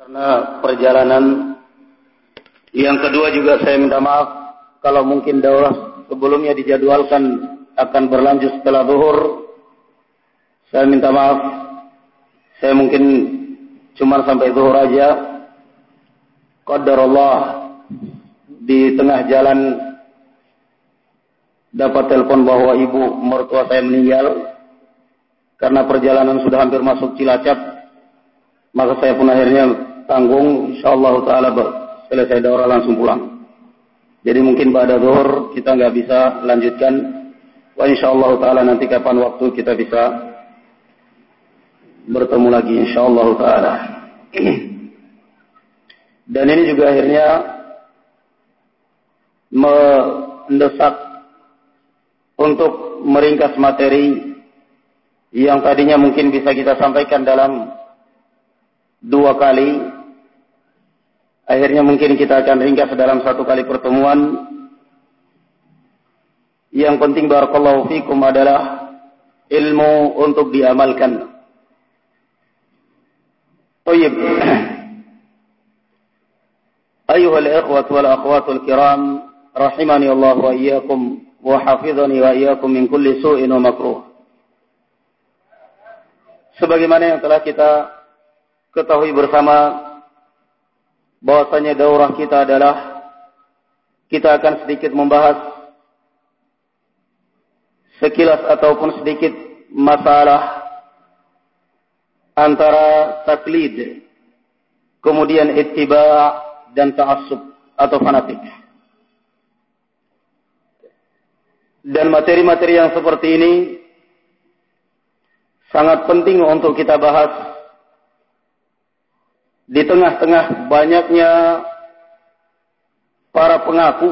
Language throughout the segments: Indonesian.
Karena perjalanan yang kedua juga saya minta maaf kalau mungkin daurah sebelumnya dijadwalkan akan berlanjut setelah zuhur. Saya minta maaf. Saya mungkin cuma sampai zuhur aja. Allah di tengah jalan dapat telepon bahwa ibu mertua saya meninggal karena perjalanan sudah hampir masuk Cilacap maka saya pun akhirnya tanggung insyaallah taala selesai daurah langsung pulang jadi mungkin pada zuhur kita nggak bisa lanjutkan wa insyaallah taala nanti kapan waktu kita bisa bertemu lagi insyaallah taala dan ini juga akhirnya mendesak untuk meringkas materi yang tadinya mungkin bisa kita sampaikan dalam dua kali. Akhirnya mungkin kita akan ringkas dalam satu kali pertemuan. Yang penting barakallahu fikum adalah ilmu untuk diamalkan. Tayyib. Ayuhal ikhwat wal akhwatul kiram rahimani Allah wa iyyakum wa hafizani wa iyyakum min kulli su'in makruh. Sebagaimana yang telah kita ketahui bersama bahwasanya daurah kita adalah kita akan sedikit membahas sekilas ataupun sedikit masalah antara taklid kemudian ittiba' dan ta'assub atau fanatik. Dan materi-materi yang seperti ini sangat penting untuk kita bahas di tengah-tengah banyaknya para pengaku.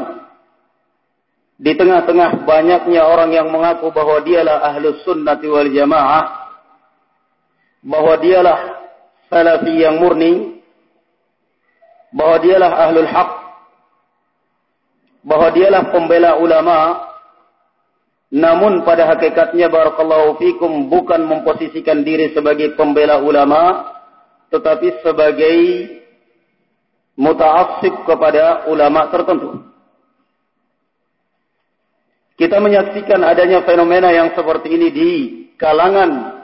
Di tengah-tengah banyaknya orang yang mengaku bahwa dialah ahlus sunnati wal jamaah bahwa dialah salafi yang murni bahwa dialah ahlul haq bahwa dialah pembela ulama. Namun pada hakikatnya barakallahu fikum bukan memposisikan diri sebagai pembela ulama tetapi sebagai mutaassib kepada ulama tertentu. Kita menyaksikan adanya fenomena yang seperti ini di kalangan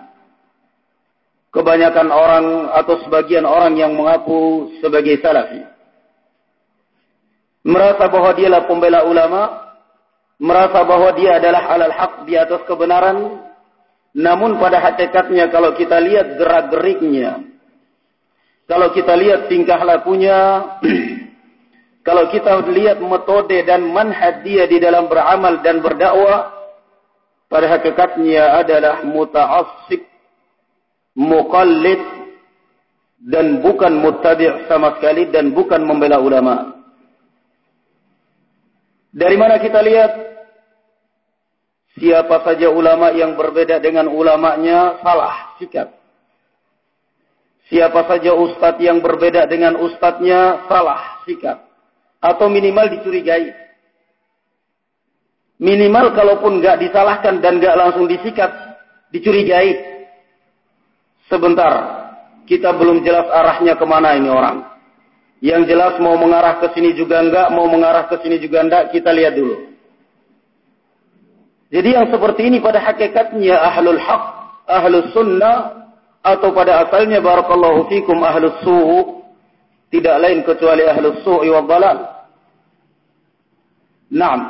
kebanyakan orang atau sebagian orang yang mengaku sebagai salafi. Merasa bahwa dialah pembela ulama, merasa bahwa dia adalah alal haq di atas kebenaran, namun pada hakikatnya kalau kita lihat gerak-geriknya, kalau kita lihat tingkah lakunya, kalau kita lihat metode dan manhaj dia di dalam beramal dan berdakwah, pada hakikatnya adalah muta'assib, muqallid, dan bukan muttabi' sama sekali dan bukan membela ulama. Dari mana kita lihat siapa saja ulama yang berbeda dengan ulamanya salah sikap. Siapa saja ustadz yang berbeda dengan ustadznya salah sikap. Atau minimal dicurigai. Minimal kalaupun nggak disalahkan dan nggak langsung disikat, dicurigai. Sebentar, kita belum jelas arahnya ke mana ini orang. Yang jelas mau mengarah ke sini juga enggak, mau mengarah ke sini juga enggak, kita lihat dulu. Jadi yang seperti ini pada hakikatnya ahlul haq, ahlus sunnah, atau pada asalnya barakallahu fikum ahlus su'u, tidak lain kecuali ahlus su'i wa balal. Naam.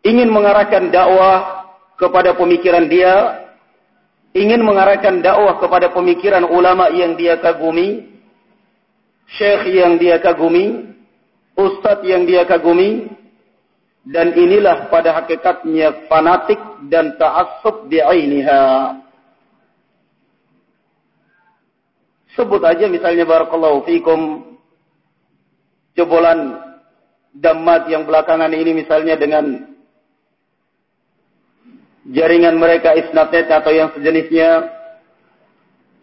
Ingin mengarahkan dakwah kepada pemikiran dia, ingin mengarahkan dakwah kepada pemikiran ulama yang dia kagumi, syekh yang dia kagumi, ustadz yang dia kagumi, dan inilah pada hakikatnya fanatik dan ta'assub bi'ainiha. Sebut aja misalnya barakallahu fikum jebolan damat yang belakangan ini misalnya dengan jaringan mereka isnatnet atau yang sejenisnya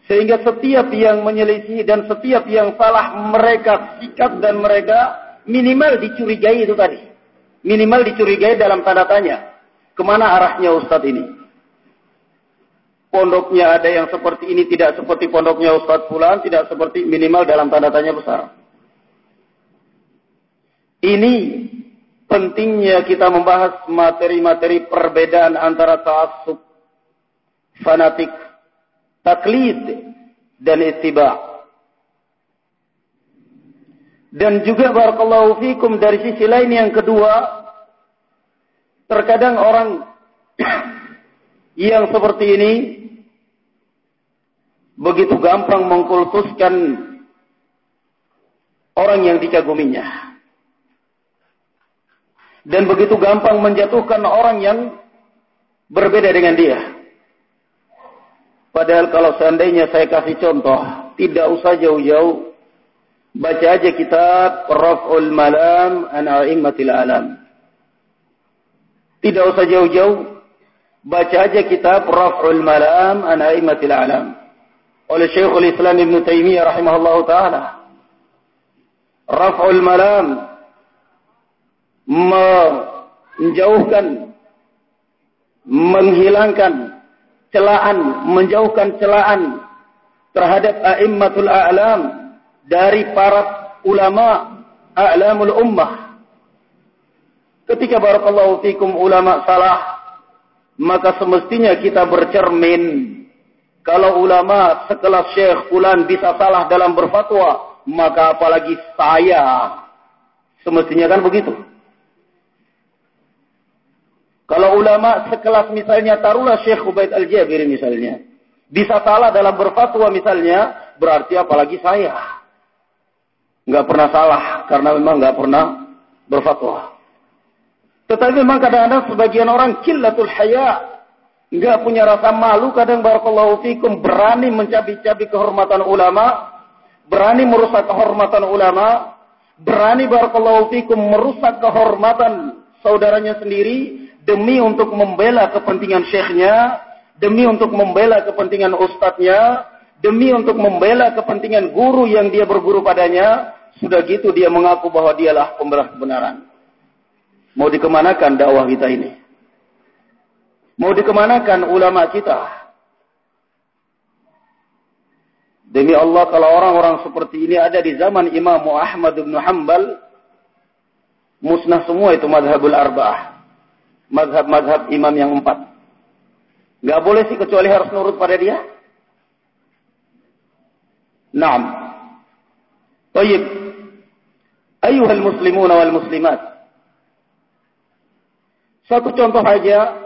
sehingga setiap yang menyelisih dan setiap yang salah mereka sikat dan mereka minimal dicurigai itu tadi. Minimal dicurigai dalam tanda tanya. Ke mana arahnya Ustadz ini? Pondoknya ada yang seperti ini, tidak seperti pondoknya Ustadz Fulan, tidak seperti minimal dalam tanda tanya besar. Ini pentingnya kita membahas materi-materi perbedaan antara ta'assub, fanatik, taklid, dan ittiba'. Dan juga barakallahu fikum dari sisi lain yang kedua, terkadang orang yang seperti ini begitu gampang mengkultuskan orang yang dikaguminya. Dan begitu gampang menjatuhkan orang yang berbeda dengan dia. Padahal kalau seandainya saya kasih contoh, tidak usah jauh-jauh Baca aja kitab Raf'ul Malam an A'immatil Alam. Tidak usah jauh-jauh. Baca aja kitab Raf'ul Malam an A'immatil Alam. Oleh Syekhul Islam Ibn Taimiyah rahimahullah ta'ala. Raf'ul Malam menjauhkan menghilangkan celaan, menjauhkan celaan terhadap a'immatul a'lam dari para ulama a'lamul ummah. Ketika barakallahu fikum ulama salah, maka semestinya kita bercermin. Kalau ulama sekelas Syekh Fulan bisa salah dalam berfatwa, maka apalagi saya. Semestinya kan begitu. Kalau ulama sekelas misalnya taruhlah Syekh Ubaid Al-Jabir misalnya. Bisa salah dalam berfatwa misalnya, berarti apalagi saya nggak pernah salah karena memang nggak pernah berfatwa. Tetapi memang kadang-kadang sebagian orang killatul haya nggak punya rasa malu kadang barakallahu fikum berani mencabi-cabi kehormatan ulama, berani merusak kehormatan ulama, berani barakallahu fikum merusak kehormatan saudaranya sendiri demi untuk membela kepentingan syekhnya, demi untuk membela kepentingan ustadznya, demi untuk membela kepentingan guru yang dia berguru padanya, sudah gitu dia mengaku bahwa dialah pembelah kebenaran. Mau dikemanakan dakwah kita ini? Mau dikemanakan ulama kita? Demi Allah kalau orang-orang seperti ini ada di zaman Imam Ahmad bin Hanbal, musnah semua itu madhabul arba'ah. Madhab-madhab imam yang empat. Gak boleh sih kecuali harus nurut pada dia. Naam. Baik. Ayuhal muslimun wal muslimat. Satu contoh saja.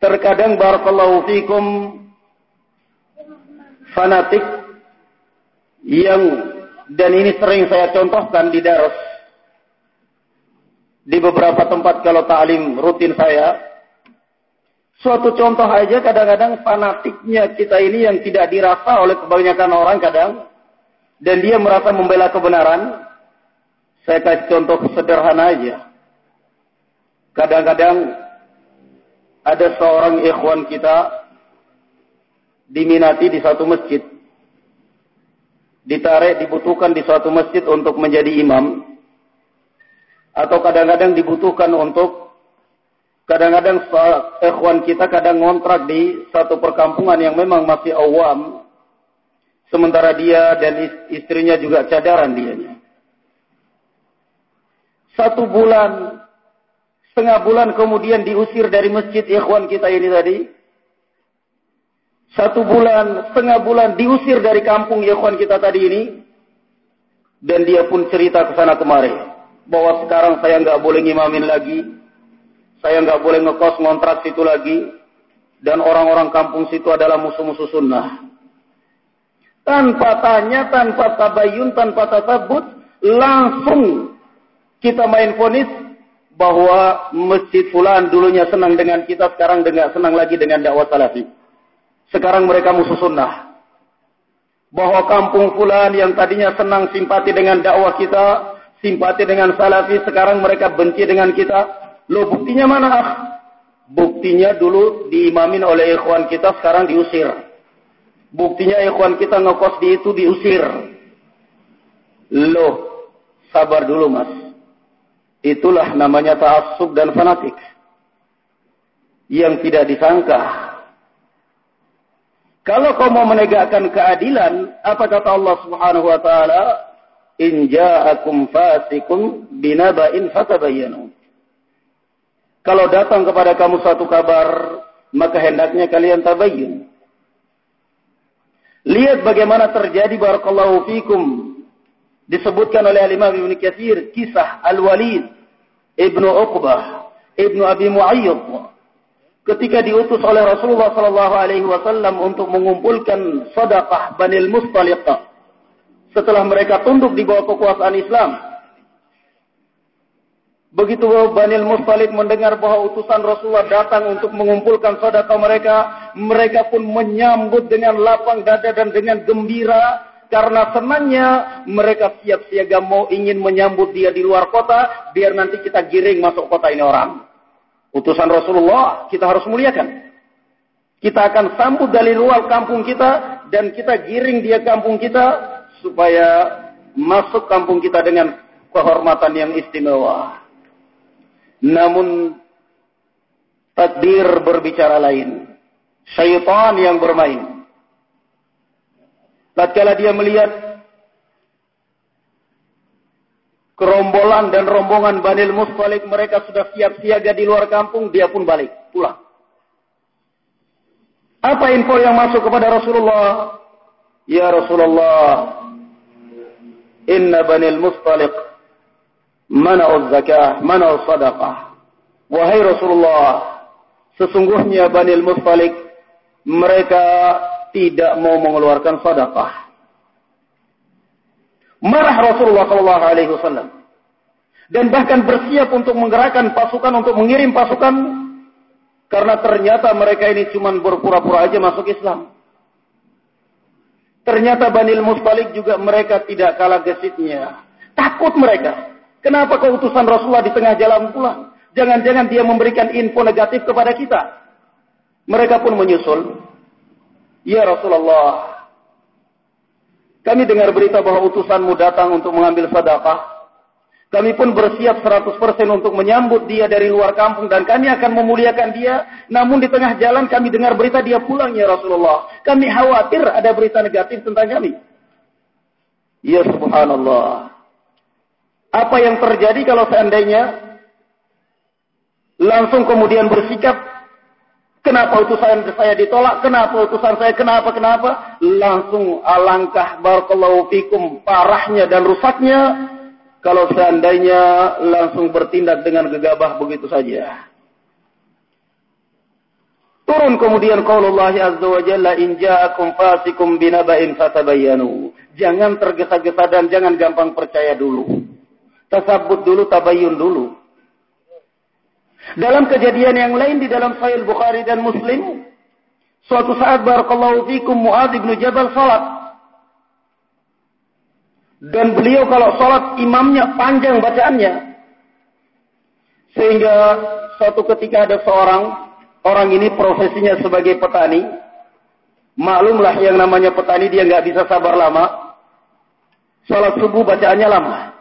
Terkadang barakallahu fikum fanatik yang dan ini sering saya contohkan di daras di beberapa tempat kalau ta'lim rutin saya suatu contoh aja kadang-kadang fanatiknya kita ini yang tidak dirasa oleh kebanyakan orang kadang dan dia merasa membela kebenaran, saya kasih contoh sederhana aja. Kadang-kadang ada seorang ikhwan kita diminati di satu masjid. Ditarik, dibutuhkan di suatu masjid untuk menjadi imam. Atau kadang-kadang dibutuhkan untuk kadang-kadang ikhwan kita kadang ngontrak di satu perkampungan yang memang masih awam Sementara dia dan istrinya juga cadaran dianya. Satu bulan, setengah bulan kemudian diusir dari masjid ikhwan kita ini tadi. Satu bulan, setengah bulan diusir dari kampung ikhwan kita tadi ini. Dan dia pun cerita ke sana kemari. Bahwa sekarang saya nggak boleh ngimamin lagi. Saya nggak boleh ngekos ngontrak situ lagi. Dan orang-orang kampung situ adalah musuh-musuh sunnah tanpa tanya, tanpa tabayun, tanpa tasabut, langsung kita main fonis bahwa masjid fulan dulunya senang dengan kita, sekarang dengan senang lagi dengan dakwah salafi. Sekarang mereka musuh sunnah. Bahwa kampung fulan yang tadinya senang simpati dengan dakwah kita, simpati dengan salafi, sekarang mereka benci dengan kita. Loh buktinya mana? Ah? Buktinya dulu diimamin oleh ikhwan kita, sekarang diusir. Buktinya ikhwan kita ngekos di itu diusir. Loh, sabar dulu mas. Itulah namanya ta'assub dan fanatik. Yang tidak disangka Kalau kau mau menegakkan keadilan, apa kata Allah Subhanahu wa taala? In ja'akum fasikum binaba'in fatabayyanu. Kalau datang kepada kamu satu kabar, maka hendaknya kalian tabayyun. Lihat bagaimana terjadi barakallahu fikum disebutkan oleh Imam Ibnu Katsir kisah Al-Walid Ibnu Uqbah Ibnu Abi Muayyid ketika diutus oleh Rasulullah sallallahu alaihi wasallam untuk mengumpulkan sedekah Banil Mustaliq setelah mereka tunduk di bawah kekuasaan Islam. Begitu Banil Mustaliq mendengar bahwa utusan Rasulullah datang untuk mengumpulkan sedekah mereka, mereka pun menyambut dengan lapang dada dan dengan gembira karena senangnya mereka siap siaga mau ingin menyambut dia di luar kota biar nanti kita giring masuk kota ini orang. Utusan Rasulullah kita harus muliakan. Kita akan sambut dari luar kampung kita dan kita giring dia kampung kita supaya masuk kampung kita dengan kehormatan yang istimewa. Namun takdir berbicara lain. Syaitan yang bermain. Tatkala dia melihat kerombolan dan rombongan Banil Mustalik mereka sudah siap siaga di luar kampung, dia pun balik, pulang. Apa info yang masuk kepada Rasulullah? Ya Rasulullah, inna Banil Mustalik mana'u zakah, mana'u sadaqah. Wahai Rasulullah, sesungguhnya Banil Mustalik mereka tidak mau mengeluarkan sedekah. Marah Rasulullah Shallallahu Alaihi Wasallam dan bahkan bersiap untuk menggerakkan pasukan untuk mengirim pasukan karena ternyata mereka ini cuma berpura-pura aja masuk Islam. Ternyata Banil Mustalik juga mereka tidak kalah gesitnya. Takut mereka. Kenapa keutusan Rasulullah di tengah jalan pulang? Jangan-jangan dia memberikan info negatif kepada kita. Mereka pun menyusul. Ya Rasulullah, kami dengar berita bahwa utusanmu datang untuk mengambil sedekah. Kami pun bersiap 100% untuk menyambut dia dari luar kampung dan kami akan memuliakan dia. Namun di tengah jalan kami dengar berita dia pulang ya Rasulullah. Kami khawatir ada berita negatif tentang kami. Ya subhanallah. Apa yang terjadi kalau seandainya langsung kemudian bersikap Kenapa utusan saya ditolak? Kenapa utusan saya? Kenapa? Kenapa? Langsung alangkah barakallahu fikum parahnya dan rusaknya kalau seandainya langsung bertindak dengan gegabah begitu saja. Turun kemudian qaulullah azza wa jalla in ja'akum fasikum binaba'in fatabayyanu. Jangan tergesa-gesa dan jangan gampang percaya dulu. Tasabut dulu, tabayyun dulu. Dalam kejadian yang lain di dalam Sahih Bukhari dan Muslim, suatu saat barakallahu fikum Muadz bin Jabal salat. Dan beliau kalau salat imamnya panjang bacaannya. Sehingga suatu ketika ada seorang orang ini profesinya sebagai petani. Maklumlah yang namanya petani dia nggak bisa sabar lama. Salat subuh bacaannya lama.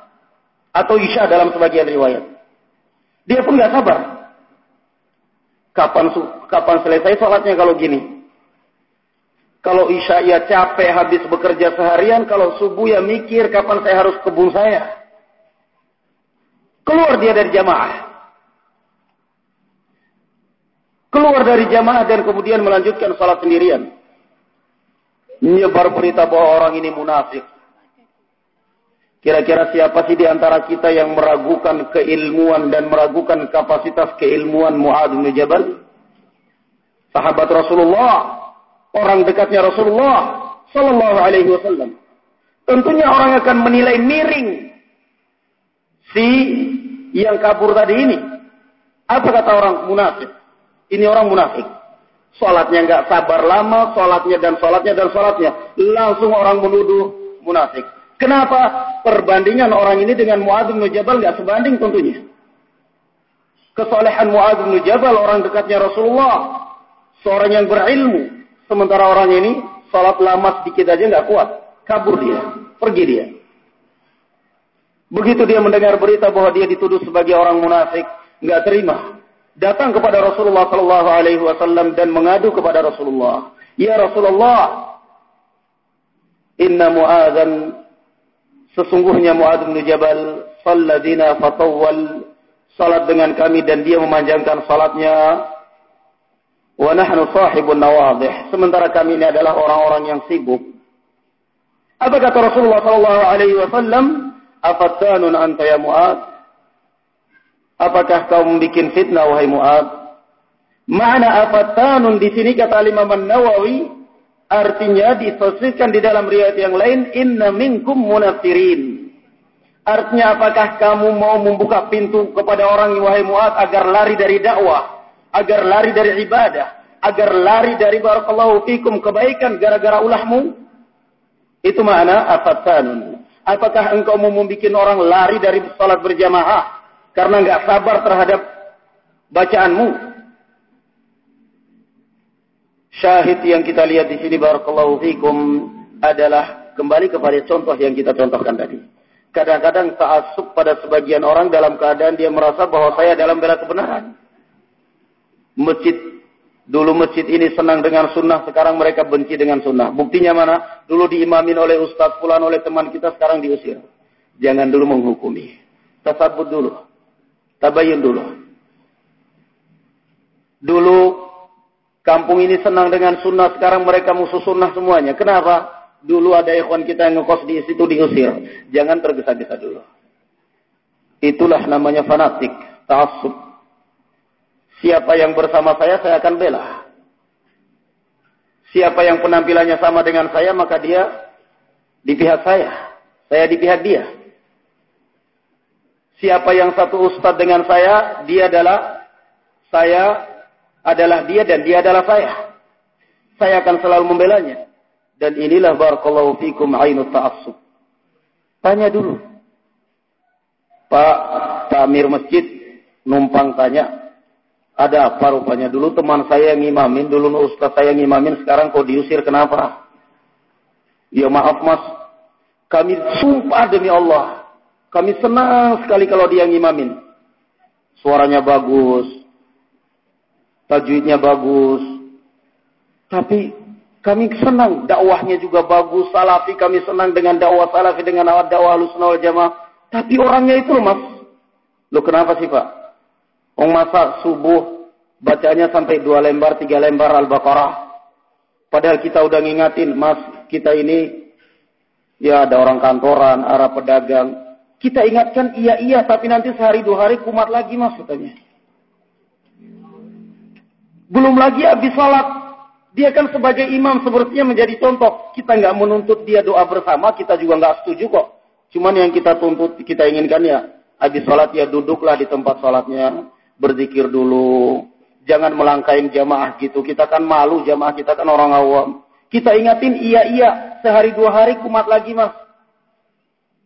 Atau isya dalam sebagian riwayat. Dia pun nggak sabar. Kapan kapan selesai sholatnya kalau gini? Kalau isya ya capek habis bekerja seharian, kalau subuh ya mikir kapan saya harus kebun saya. Keluar dia dari jamaah. Keluar dari jamaah dan kemudian melanjutkan sholat sendirian. Menyebar berita bahwa orang ini munafik. Kira-kira siapa sih di antara kita yang meragukan keilmuan dan meragukan kapasitas keilmuan Mu'ad bin Jabal? Sahabat Rasulullah, orang dekatnya Rasulullah sallallahu alaihi wasallam. Tentunya orang akan menilai miring si yang kabur tadi ini. Apa kata orang munafik? Ini orang munafik. Salatnya nggak sabar lama, salatnya dan salatnya dan salatnya. Langsung orang menuduh munafik. Kenapa? Perbandingan orang ini dengan Mu'adz bin Jabal nggak sebanding tentunya. Kesolehan Mu'adz bin Jabal orang dekatnya Rasulullah, seorang yang berilmu, sementara orang ini salat lama sedikit aja nggak kuat, kabur dia, pergi dia. Begitu dia mendengar berita bahwa dia dituduh sebagai orang munafik, nggak terima. Datang kepada Rasulullah Shallallahu Alaihi Wasallam dan mengadu kepada Rasulullah. Ya Rasulullah, inna mu'adzan sesungguhnya Mu'adz bin Jabal salladina fatawwal. Salat dengan kami dan dia memanjangkan salatnya. Wa nahnu sahibun nawadih. Sementara kami ini adalah orang-orang yang sibuk. Apa kata Rasulullah sallallahu alaihi wasallam? Afattanun anta ya Mu'adz? Apakah kau membuat fitnah wahai Mu'adz? Mana afattanun di sini kata Imam Nawawi artinya ditafsirkan di dalam riwayat yang lain inna minkum munafirin. Artinya apakah kamu mau membuka pintu kepada orang wahai Mu'ad agar lari dari dakwah, agar lari dari ibadah, agar lari dari barakallahu fikum kebaikan gara-gara ulahmu? Itu mana afattanun. Apakah engkau mau membuat orang lari dari salat berjamaah karena enggak sabar terhadap bacaanmu? Syahid yang kita lihat di sini barakallahu fikum adalah kembali kepada contoh yang kita contohkan tadi. Kadang-kadang ta'assub pada sebagian orang dalam keadaan dia merasa bahwa saya dalam bela kebenaran. Masjid dulu masjid ini senang dengan sunnah, sekarang mereka benci dengan sunnah. Buktinya mana? Dulu diimamin oleh ustaz pulan oleh teman kita, sekarang diusir. Jangan dulu menghukumi. Tasabut dulu. Tabayun dulu. Dulu Kampung ini senang dengan sunnah, sekarang mereka musuh sunnah semuanya. Kenapa? Dulu ada ikhwan kita yang ngekos di situ diusir. Jangan tergesa-gesa dulu. Itulah namanya fanatik, ta'assub. Siapa yang bersama saya, saya akan bela. Siapa yang penampilannya sama dengan saya, maka dia di pihak saya. Saya di pihak dia. Siapa yang satu ustadz dengan saya, dia adalah saya adalah dia dan dia adalah saya. Saya akan selalu membelanya. Dan inilah barakallahu fikum ainut ta'assub. Tanya dulu. Pak Tamir Masjid numpang tanya. Ada apa rupanya? Dulu teman saya yang ngimamin, dulu ustaz saya yang ngimamin, sekarang kok diusir kenapa? Ya maaf mas, kami sumpah demi Allah. Kami senang sekali kalau dia ngimamin. Suaranya bagus, tajwidnya bagus. Tapi kami senang dakwahnya juga bagus, salafi kami senang dengan dakwah salafi dengan awal dakwah wal Jamaah. Tapi orangnya itu loh, Mas. Lo kenapa sih, Pak? Ong masa subuh bacanya sampai dua lembar, tiga lembar Al-Baqarah. Padahal kita udah ngingatin, Mas, kita ini ya ada orang kantoran, arah pedagang. Kita ingatkan iya iya, tapi nanti sehari dua hari kumat lagi, Mas, katanya. Belum lagi habis salat. Dia kan sebagai imam sepertinya menjadi contoh. Kita nggak menuntut dia doa bersama, kita juga nggak setuju kok. Cuman yang kita tuntut, kita inginkan ya, habis salat ya duduklah di tempat salatnya, berzikir dulu. Jangan melangkain jamaah gitu. Kita kan malu jamaah kita kan orang awam. Kita ingatin iya iya, sehari dua hari kumat lagi mas.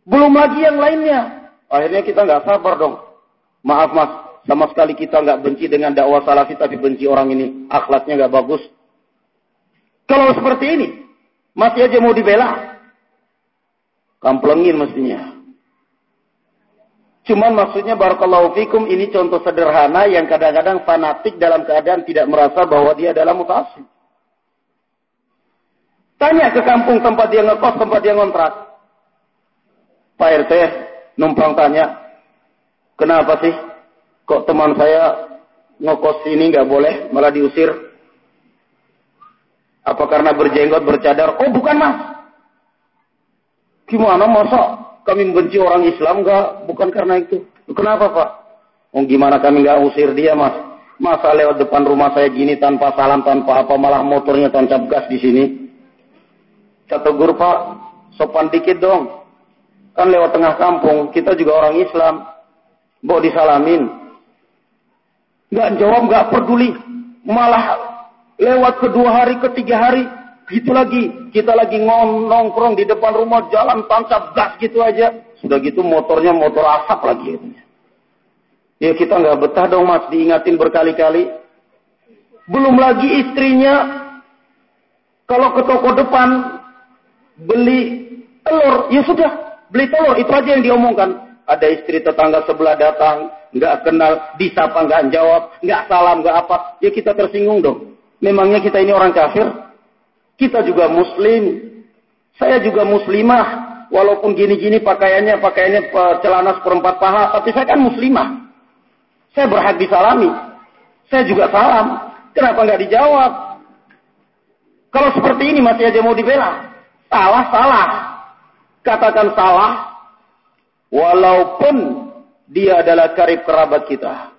Belum lagi yang lainnya. Akhirnya kita nggak sabar dong. Maaf mas, sama sekali kita nggak benci dengan dakwah salafi tapi benci orang ini. Akhlaknya nggak bagus. Kalau seperti ini, masih aja mau dibela. Kamplengin mestinya. Cuman maksudnya barakallahu fikum ini contoh sederhana yang kadang-kadang fanatik dalam keadaan tidak merasa bahwa dia adalah mutasib. Tanya ke kampung tempat dia ngekos, tempat dia ngontrak. Pak RT numpang tanya, kenapa sih Kok teman saya ngokos ini nggak boleh, malah diusir? Apa karena berjenggot, bercadar? Oh bukan mas. Gimana masa kami membenci orang Islam nggak? Bukan karena itu. Kenapa pak? Oh gimana kami nggak usir dia mas? Masa lewat depan rumah saya gini tanpa salam, tanpa apa, malah motornya tancap gas di sini. Kata guru pak, sopan dikit dong. Kan lewat tengah kampung, kita juga orang Islam. Bawa disalamin. Nggak jawab, nggak peduli. Malah lewat kedua hari, ketiga hari, gitu lagi. Kita lagi nongkrong di depan rumah, jalan tancap gas gitu aja. Sudah gitu motornya motor asap lagi. Ya kita nggak betah dong mas, diingatin berkali-kali. Belum lagi istrinya, kalau ke toko depan, beli telur, ya sudah, beli telur, itu aja yang diomongkan. Ada istri tetangga sebelah datang, nggak kenal, disapa nggak jawab, nggak salam, nggak apa, ya kita tersinggung dong. Memangnya kita ini orang kafir? Kita juga muslim. Saya juga muslimah. Walaupun gini-gini pakaiannya, pakaiannya celana seperempat paha. Tapi saya kan muslimah. Saya berhak disalami. Saya juga salam. Kenapa nggak dijawab? Kalau seperti ini masih aja mau dibela. Salah, salah. Katakan salah. Walaupun dia adalah karib kerabat kita.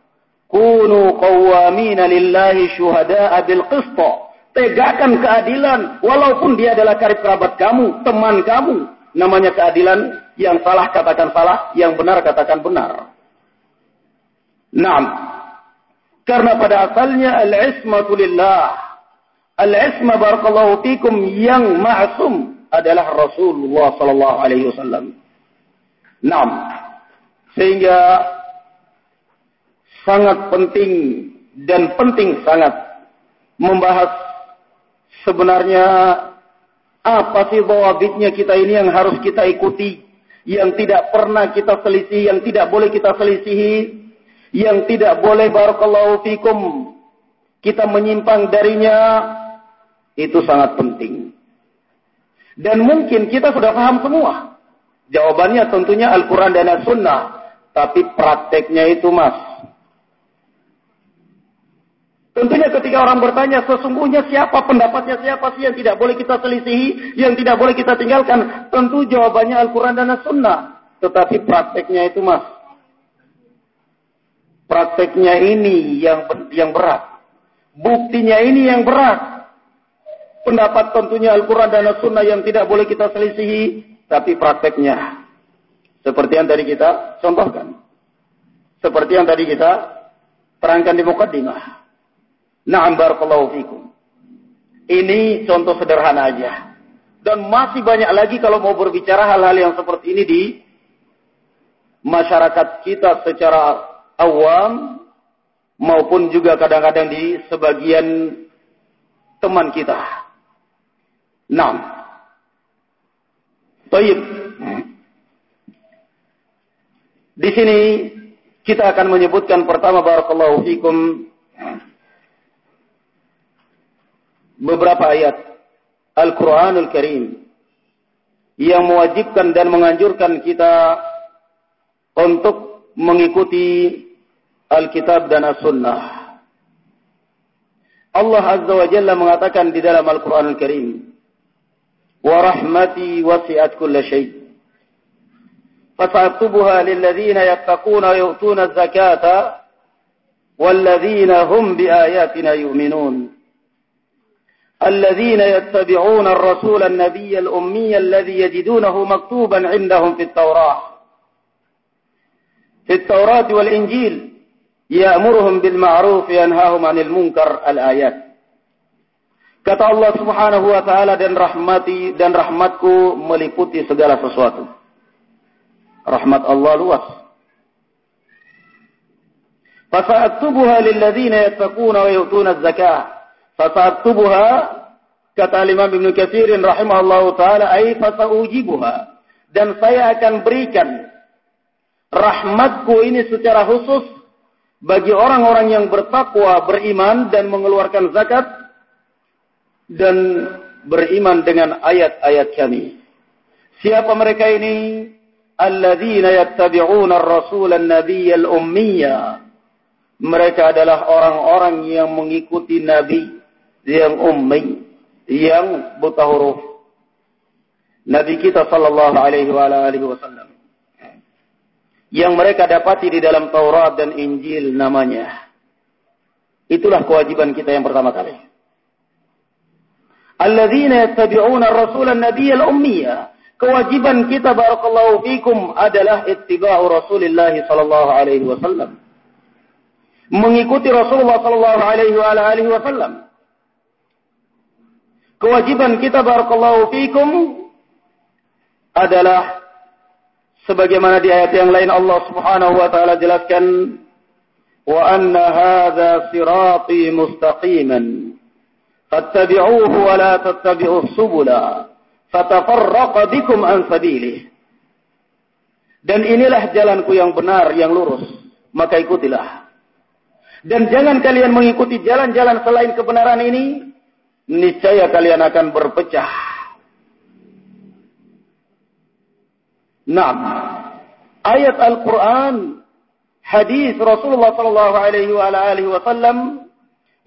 Kunu qawwamina lillahi syuhada'a bil qista. Tegakkan keadilan walaupun dia adalah karib kerabat kamu, teman kamu. Namanya keadilan yang salah katakan salah, yang benar katakan benar. Naam. Karena pada asalnya al-ismatu lillah. Al-isma barakallahu fikum yang ma'sum adalah Rasulullah sallallahu alaihi wasallam. Naam. Sehingga sangat penting dan penting sangat membahas Sebenarnya apa sih bawabitnya kita ini yang harus kita ikuti, yang tidak pernah kita selisih, yang tidak boleh kita selisihi, yang tidak boleh barakallahu fikum kita menyimpang darinya, itu sangat penting. Dan mungkin kita sudah paham semua. Jawabannya tentunya Al-Quran dan As-Sunnah. Tapi prakteknya itu mas, Tentunya ketika orang bertanya sesungguhnya siapa pendapatnya siapa sih yang tidak boleh kita selisihi, yang tidak boleh kita tinggalkan. Tentu jawabannya Al-Quran dan As-Sunnah. Tetapi prakteknya itu mas. Prakteknya ini yang yang berat. Buktinya ini yang berat. Pendapat tentunya Al-Quran dan As-Sunnah yang tidak boleh kita selisihi. Tapi prakteknya. Seperti yang tadi kita contohkan. Seperti yang tadi kita terangkan di Mukaddimah. Na'am barakallahu fikum. Ini contoh sederhana aja. Dan masih banyak lagi kalau mau berbicara hal-hal yang seperti ini di masyarakat kita secara awam maupun juga kadang-kadang di sebagian teman kita. Nah, Taib. Di sini kita akan menyebutkan pertama barakallahu fikum beberapa ayat Al-Qur'anul Karim yang mewajibkan dan menganjurkan kita untuk mengikuti Alkitab dan As-Sunnah. Allah Azza wa Jalla mengatakan di dalam Al-Qur'anul Karim, "Wa rahmati wasi'at kulla syai'." فَسَأَكْتُبُهَا لِلَّذِينَ يَتَّقُونَ وَيُؤْتُونَ الزَّكَاةَ وَالَّذِينَ هُمْ بِآيَاتِنَا يُؤْمِنُونَ. الذين يتبعون الرسول النبي الأمي الذي يجدونه مكتوبا عندهم في التوراة. في التوراة والإنجيل يأمرهم بالمعروف ينهاهم عن المنكر الآيات. Kata Allah Subhanahu wa taala dan rahmati dan rahmatku meliputi segala. Rahmat Allah luas. Fasa'aktubuha lil ladzina yattaquna wa yu'tuna az-zakah Fasaktubuha kata Imam Ibnu Katsirin rahimahullahu taala ai fasaujibuha dan saya akan berikan rahmatku ini secara khusus bagi orang-orang yang bertakwa, beriman dan mengeluarkan zakat dan beriman dengan ayat-ayat kami. Siapa mereka ini? Alladzina yattabi'una ar-rasul an-nabiy al-ummiyya. Mereka adalah orang-orang yang mengikuti nabi yang ummi, yang buta huruf. Nabi kita sallallahu alaihi wa alihi wasallam. Yang mereka dapati di dalam Taurat dan Injil namanya. Itulah kewajiban kita yang pertama kali. Alladzina yattabi'una ar-rasul an-nabiy al-ummiyya. Kewajiban kita barakallahu fikum adalah ittiba'u Rasulillah sallallahu alaihi wasallam. Mengikuti Rasulullah sallallahu alaihi wa alihi wasallam kewajiban kita barakallahu fikum adalah sebagaimana di ayat yang lain Allah Subhanahu wa taala jelaskan wa anna hadza sirati mustaqiman fattabi'uhu wa la tattabi'us subula fatafarraqa bikum an sabilihi dan inilah jalanku yang benar yang lurus maka ikutilah dan jangan kalian mengikuti jalan-jalan selain kebenaran ini niscaya kalian akan berpecah. Naam. Ayat Al-Quran, hadis Rasulullah Sallallahu Alaihi Wasallam,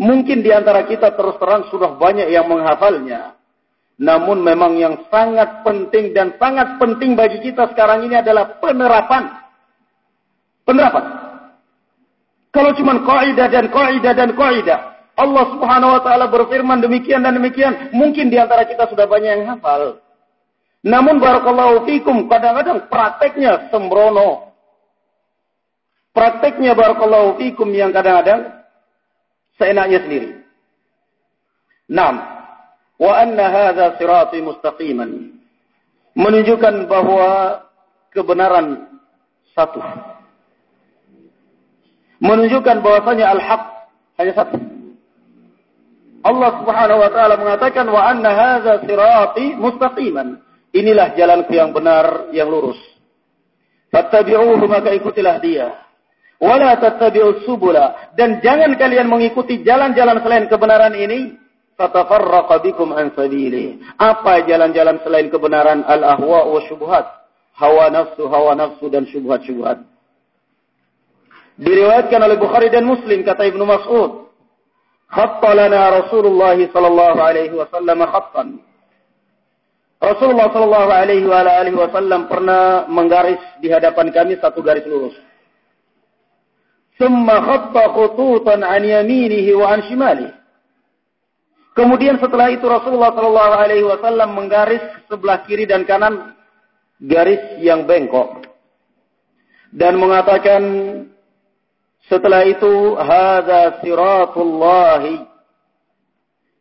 mungkin di antara kita terus terang sudah banyak yang menghafalnya. Namun memang yang sangat penting dan sangat penting bagi kita sekarang ini adalah penerapan. Penerapan. Kalau cuma kaidah dan kaidah dan kaidah, Allah Subhanahu wa taala berfirman demikian dan demikian, mungkin di antara kita sudah banyak yang hafal. Namun barakallahu fikum kadang-kadang prakteknya sembrono. Prakteknya barakallahu fikum yang kadang-kadang seenaknya sendiri. Naam. Wa anna hadha sirati mustaqiman. Menunjukkan bahwa kebenaran satu. Menunjukkan bahwasanya al-haq hanya satu. Allah Subhanahu wa taala mengatakan wa anna hadza sirati mustaqiman. Inilah jalanku yang benar, yang lurus. Fattabi'uhu maka ikutilah dia. Wala tattabi'us subula dan jangan kalian mengikuti jalan-jalan selain kebenaran ini fatafarraqa bikum an sabili. Apa jalan-jalan selain kebenaran al-ahwa wa syubhat? Hawa nafsu, hawa nafsu dan syubhat-syubhat. Diriwayatkan oleh Bukhari dan Muslim kata Ibnu Mas'ud, "Khatta lana Rasulullah sallallahu alaihi wasallam khattan." Rasulullah sallallahu alaihi wa alihi wasallam pernah menggaris di hadapan kami satu garis lurus. Summa khatta khututan an yaminihi wa an shimalihi. Kemudian setelah itu Rasulullah Shallallahu Alaihi Wasallam menggaris sebelah kiri dan kanan garis yang bengkok. Dan mengatakan setelah itu hada siratullahi.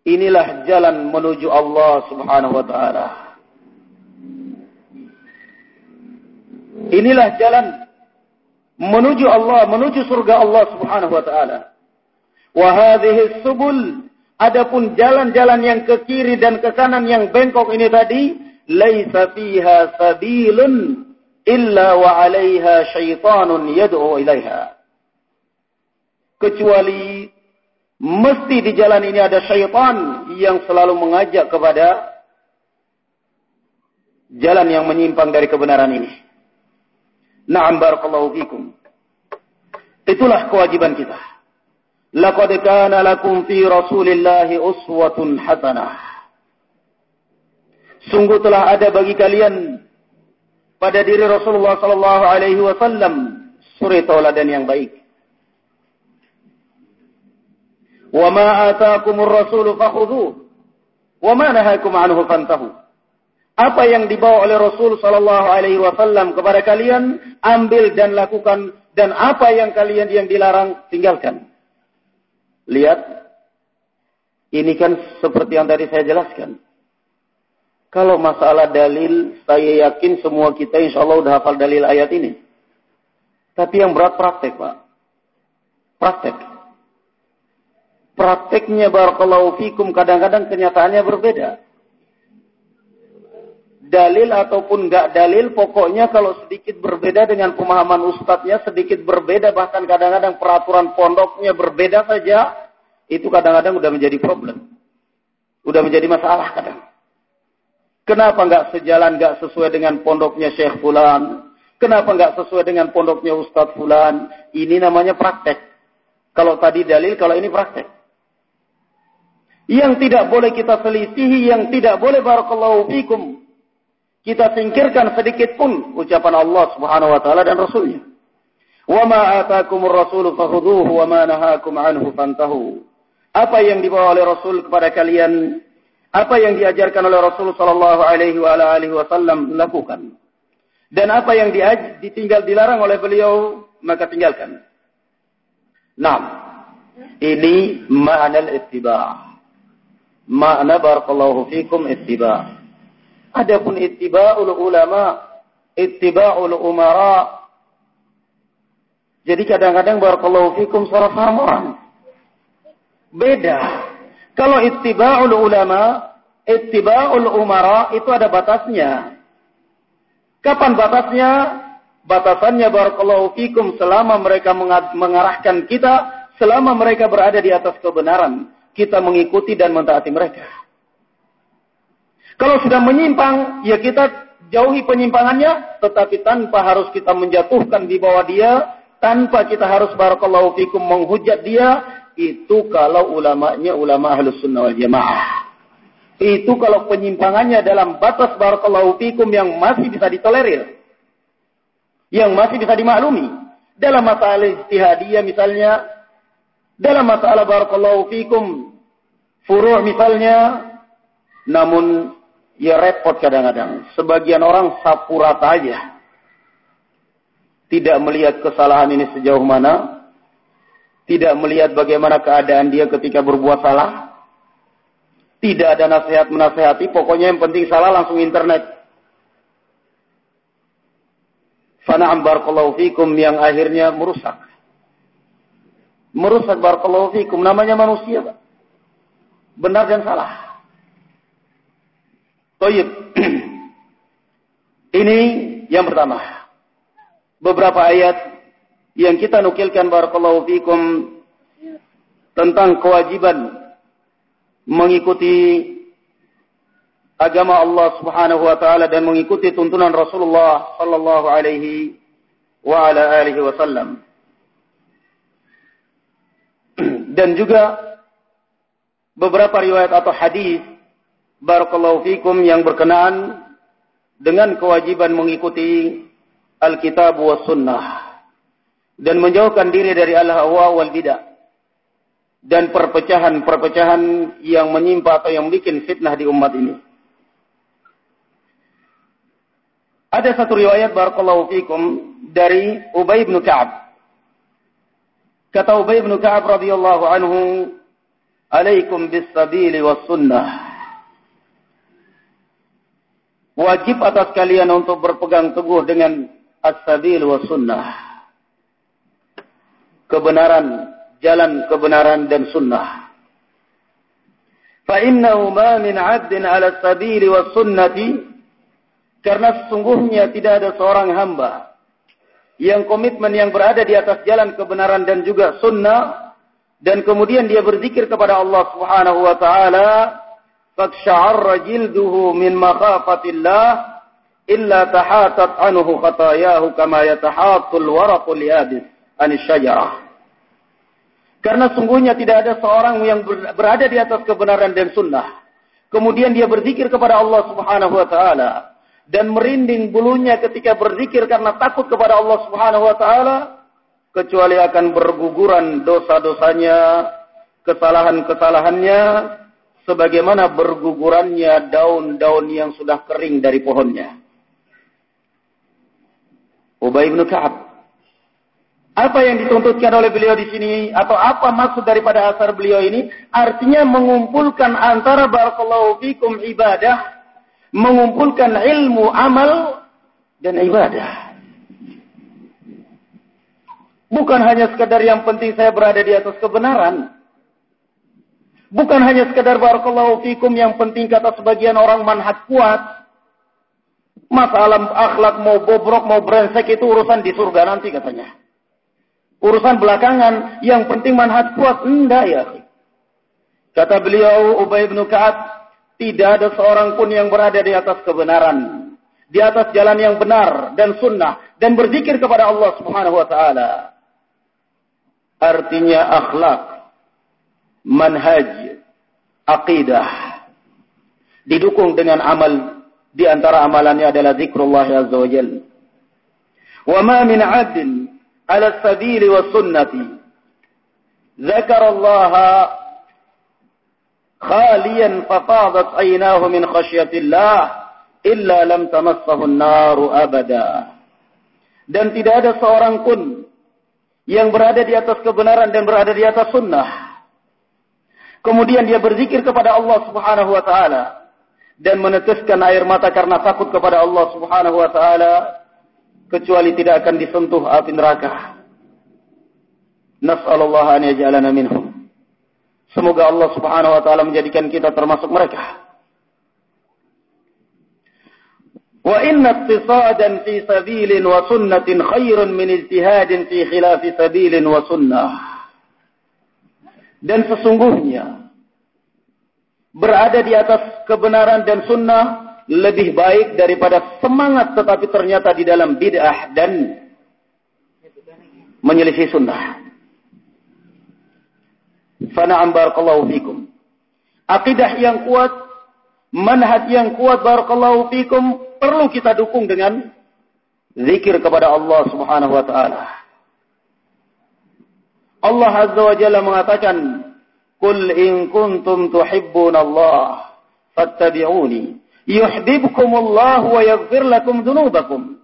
Inilah jalan menuju Allah Subhanahu wa taala. Inilah jalan menuju Allah menuju surga Allah Subhanahu wa taala. Wa hadhihi subul Adapun jalan-jalan yang ke kiri dan ke kanan yang bengkok ini tadi, laisa fiha sabilun illa wa 'alaiha syaitanun yad'u ilaiha. Kecuali mesti di jalan ini ada syaitan yang selalu mengajak kepada jalan yang menyimpang dari kebenaran ini. Na'am barakallahu fikum. Itulah kewajiban kita. Laqad kana lakum fi Rasulillahi uswatun hasanah. Sungguh telah ada bagi kalian pada diri Rasulullah sallallahu alaihi wasallam suri tauladan yang baik. Wa ma ataakumur rasulu fakhudhuhu wa ma nahakum anhu fantahu. Apa yang dibawa oleh Rasul sallallahu alaihi wasallam kepada kalian ambil dan lakukan dan apa yang kalian yang dilarang tinggalkan. Lihat, ini kan seperti yang tadi saya jelaskan. Kalau masalah dalil, saya yakin semua kita insya Allah udah hafal dalil ayat ini. Tapi yang berat praktek, Pak. Praktek. Prakteknya barakallahu fikum kadang-kadang kenyataannya berbeda. Dalil ataupun enggak dalil, pokoknya kalau sedikit berbeda dengan pemahaman ustadznya, sedikit berbeda, bahkan kadang-kadang peraturan pondoknya berbeda saja, itu kadang-kadang udah menjadi problem. Udah menjadi masalah kadang. Kenapa nggak sejalan, nggak sesuai dengan pondoknya Syekh Fulan? Kenapa nggak sesuai dengan pondoknya Ustadz Fulan? Ini namanya praktek. Kalau tadi dalil, kalau ini praktek. Yang tidak boleh kita selisihi, yang tidak boleh barakallahu fikum. Kita singkirkan sedikit pun ucapan Allah Subhanahu wa taala dan Rasulnya. Wa ma ataakumur rasulu fakhudhuhu wa ma nahakum anhu fantahu. Apa yang dibawa oleh Rasul kepada kalian, apa yang diajarkan oleh Rasul sallallahu alaihi wasallam lakukan. Dan apa yang ditinggal dilarang oleh beliau maka tinggalkan. Nah, ini makna ittiba. Makna barakallahu fikum ittiba. Adapun ittiba'ul ulama, ittiba'ul umara. Jadi kadang-kadang barakallahu fikum salah paham orang. Beda. Kalau ittiba'ul ulama, ittiba'ul umara itu ada batasnya. Kapan batasnya? Batasannya barakallahu fikum selama mereka mengarahkan kita, selama mereka berada di atas kebenaran. kita mengikuti dan mentaati mereka. Kalau sudah menyimpang, ya kita jauhi penyimpangannya, tetapi tanpa harus kita menjatuhkan di bawah dia, tanpa kita harus barakallahu fikum menghujat dia, itu kalau ulamanya ulama ahlus sunnah wal jamaah. Itu kalau penyimpangannya dalam batas barakallahu fikum yang masih bisa ditolerir. Yang masih bisa dimaklumi. Dalam masalah ijtihadiyah misalnya, dalam masalah barakallahu fikum furu' misalnya, namun ya repot kadang-kadang. Sebagian orang sapu rata aja. Tidak melihat kesalahan ini sejauh mana. Tidak melihat bagaimana keadaan dia ketika berbuat salah. Tidak ada nasihat menasehati. Pokoknya yang penting salah langsung internet. Fana'am barakallahu fikum yang akhirnya merusak. Merusak barakallahu fikum. Namanya manusia. Benar dan salah. Toyib. Ini yang pertama. Beberapa ayat yang kita nukilkan barakallahu fikum tentang kewajiban mengikuti agama Allah Subhanahu wa taala dan mengikuti tuntunan Rasulullah sallallahu alaihi wa ala alihi wasallam. Dan juga beberapa riwayat atau hadis barakallahu fikum yang berkenaan dengan kewajiban mengikuti Alkitab wa sunnah dan menjauhkan diri dari al-hawa wal bidah dan perpecahan-perpecahan yang menimpa atau yang bikin fitnah di umat ini. Ada satu riwayat barakallahu fikum dari Ubay bin Ka'ab. Kata Ubay bin Ka'ab radhiyallahu anhu, "Alaikum bis sabili was sunnah." Wajib atas kalian untuk berpegang teguh dengan as-sabil wa sunnah. Kebenaran, jalan kebenaran dan sunnah. Ma min 'abdin 'ala as-sabil wa sunnati karena sesungguhnya tidak ada seorang hamba yang komitmen yang berada di atas jalan kebenaran dan juga sunnah dan kemudian dia berzikir kepada Allah Subhanahu wa taala فاقشعر جلده من مخافة الله إلا تحاتت عنه خطاياه كما يتحات الورق اليابس عن الشجرة Karena sungguhnya tidak ada seorang yang berada di atas kebenaran dan sunnah. Kemudian dia berzikir kepada Allah subhanahu wa ta'ala. Dan merinding bulunya ketika berzikir karena takut kepada Allah subhanahu wa ta'ala. Kecuali akan berguguran dosa-dosanya, kesalahan-kesalahannya, sebagaimana bergugurannya daun-daun yang sudah kering dari pohonnya. Ubay bin Ka'ab. Apa yang dituntutkan oleh beliau di sini atau apa maksud daripada asar beliau ini? Artinya mengumpulkan antara barakallahu fikum ibadah, mengumpulkan ilmu amal dan ibadah. Bukan hanya sekadar yang penting saya berada di atas kebenaran. Bukan hanya sekadar barakallahu fikum yang penting kata sebagian orang manhaj kuat. Masalah akhlak mau bobrok mau brengsek itu urusan di surga nanti katanya. Urusan belakangan yang penting manhaj kuat enggak ya. Kata beliau Ubay bin Ka'ab, tidak ada seorang pun yang berada di atas kebenaran, di atas jalan yang benar dan sunnah dan berzikir kepada Allah Subhanahu wa taala. Artinya akhlak manhaj, aqidah. Didukung dengan amal. Di antara amalannya adalah zikrullah azza wa jal. Wa ma min 'abdin 'ala sabil wa sunnati Allah khaliyan fafadat 'aynahu min khasyatillah illa lam tamassahu an-nar abada. Dan tidak ada seorang pun yang berada di atas kebenaran dan berada di atas sunnah Kemudian dia berzikir kepada Allah Subhanahu wa taala dan meneteskan air mata karena takut kepada Allah Subhanahu wa taala kecuali tidak akan disentuh api neraka. Nas'alullah an yaj'alana minhum. Semoga Allah Subhanahu wa taala menjadikan kita termasuk mereka. Wa inna ittisadan fi sabilin wa sunnatin khairun min ijtihadin fi khilafi sabilin wa sunnah. Dan sesungguhnya berada di atas kebenaran dan sunnah lebih baik daripada semangat tetapi ternyata di dalam bid'ah dan menyelisih sunnah. Fana'am barakallahu fikum. Akidah yang kuat, manhaj yang kuat barakallahu fikum perlu kita dukung dengan zikir kepada Allah Subhanahu wa taala. Allah Azza wa Jalla mengatakan, "Qul in kuntum tuhibbun Allah, fattabi'uni, yuhibbukumullah wa yaghfir lakum dzunubakum."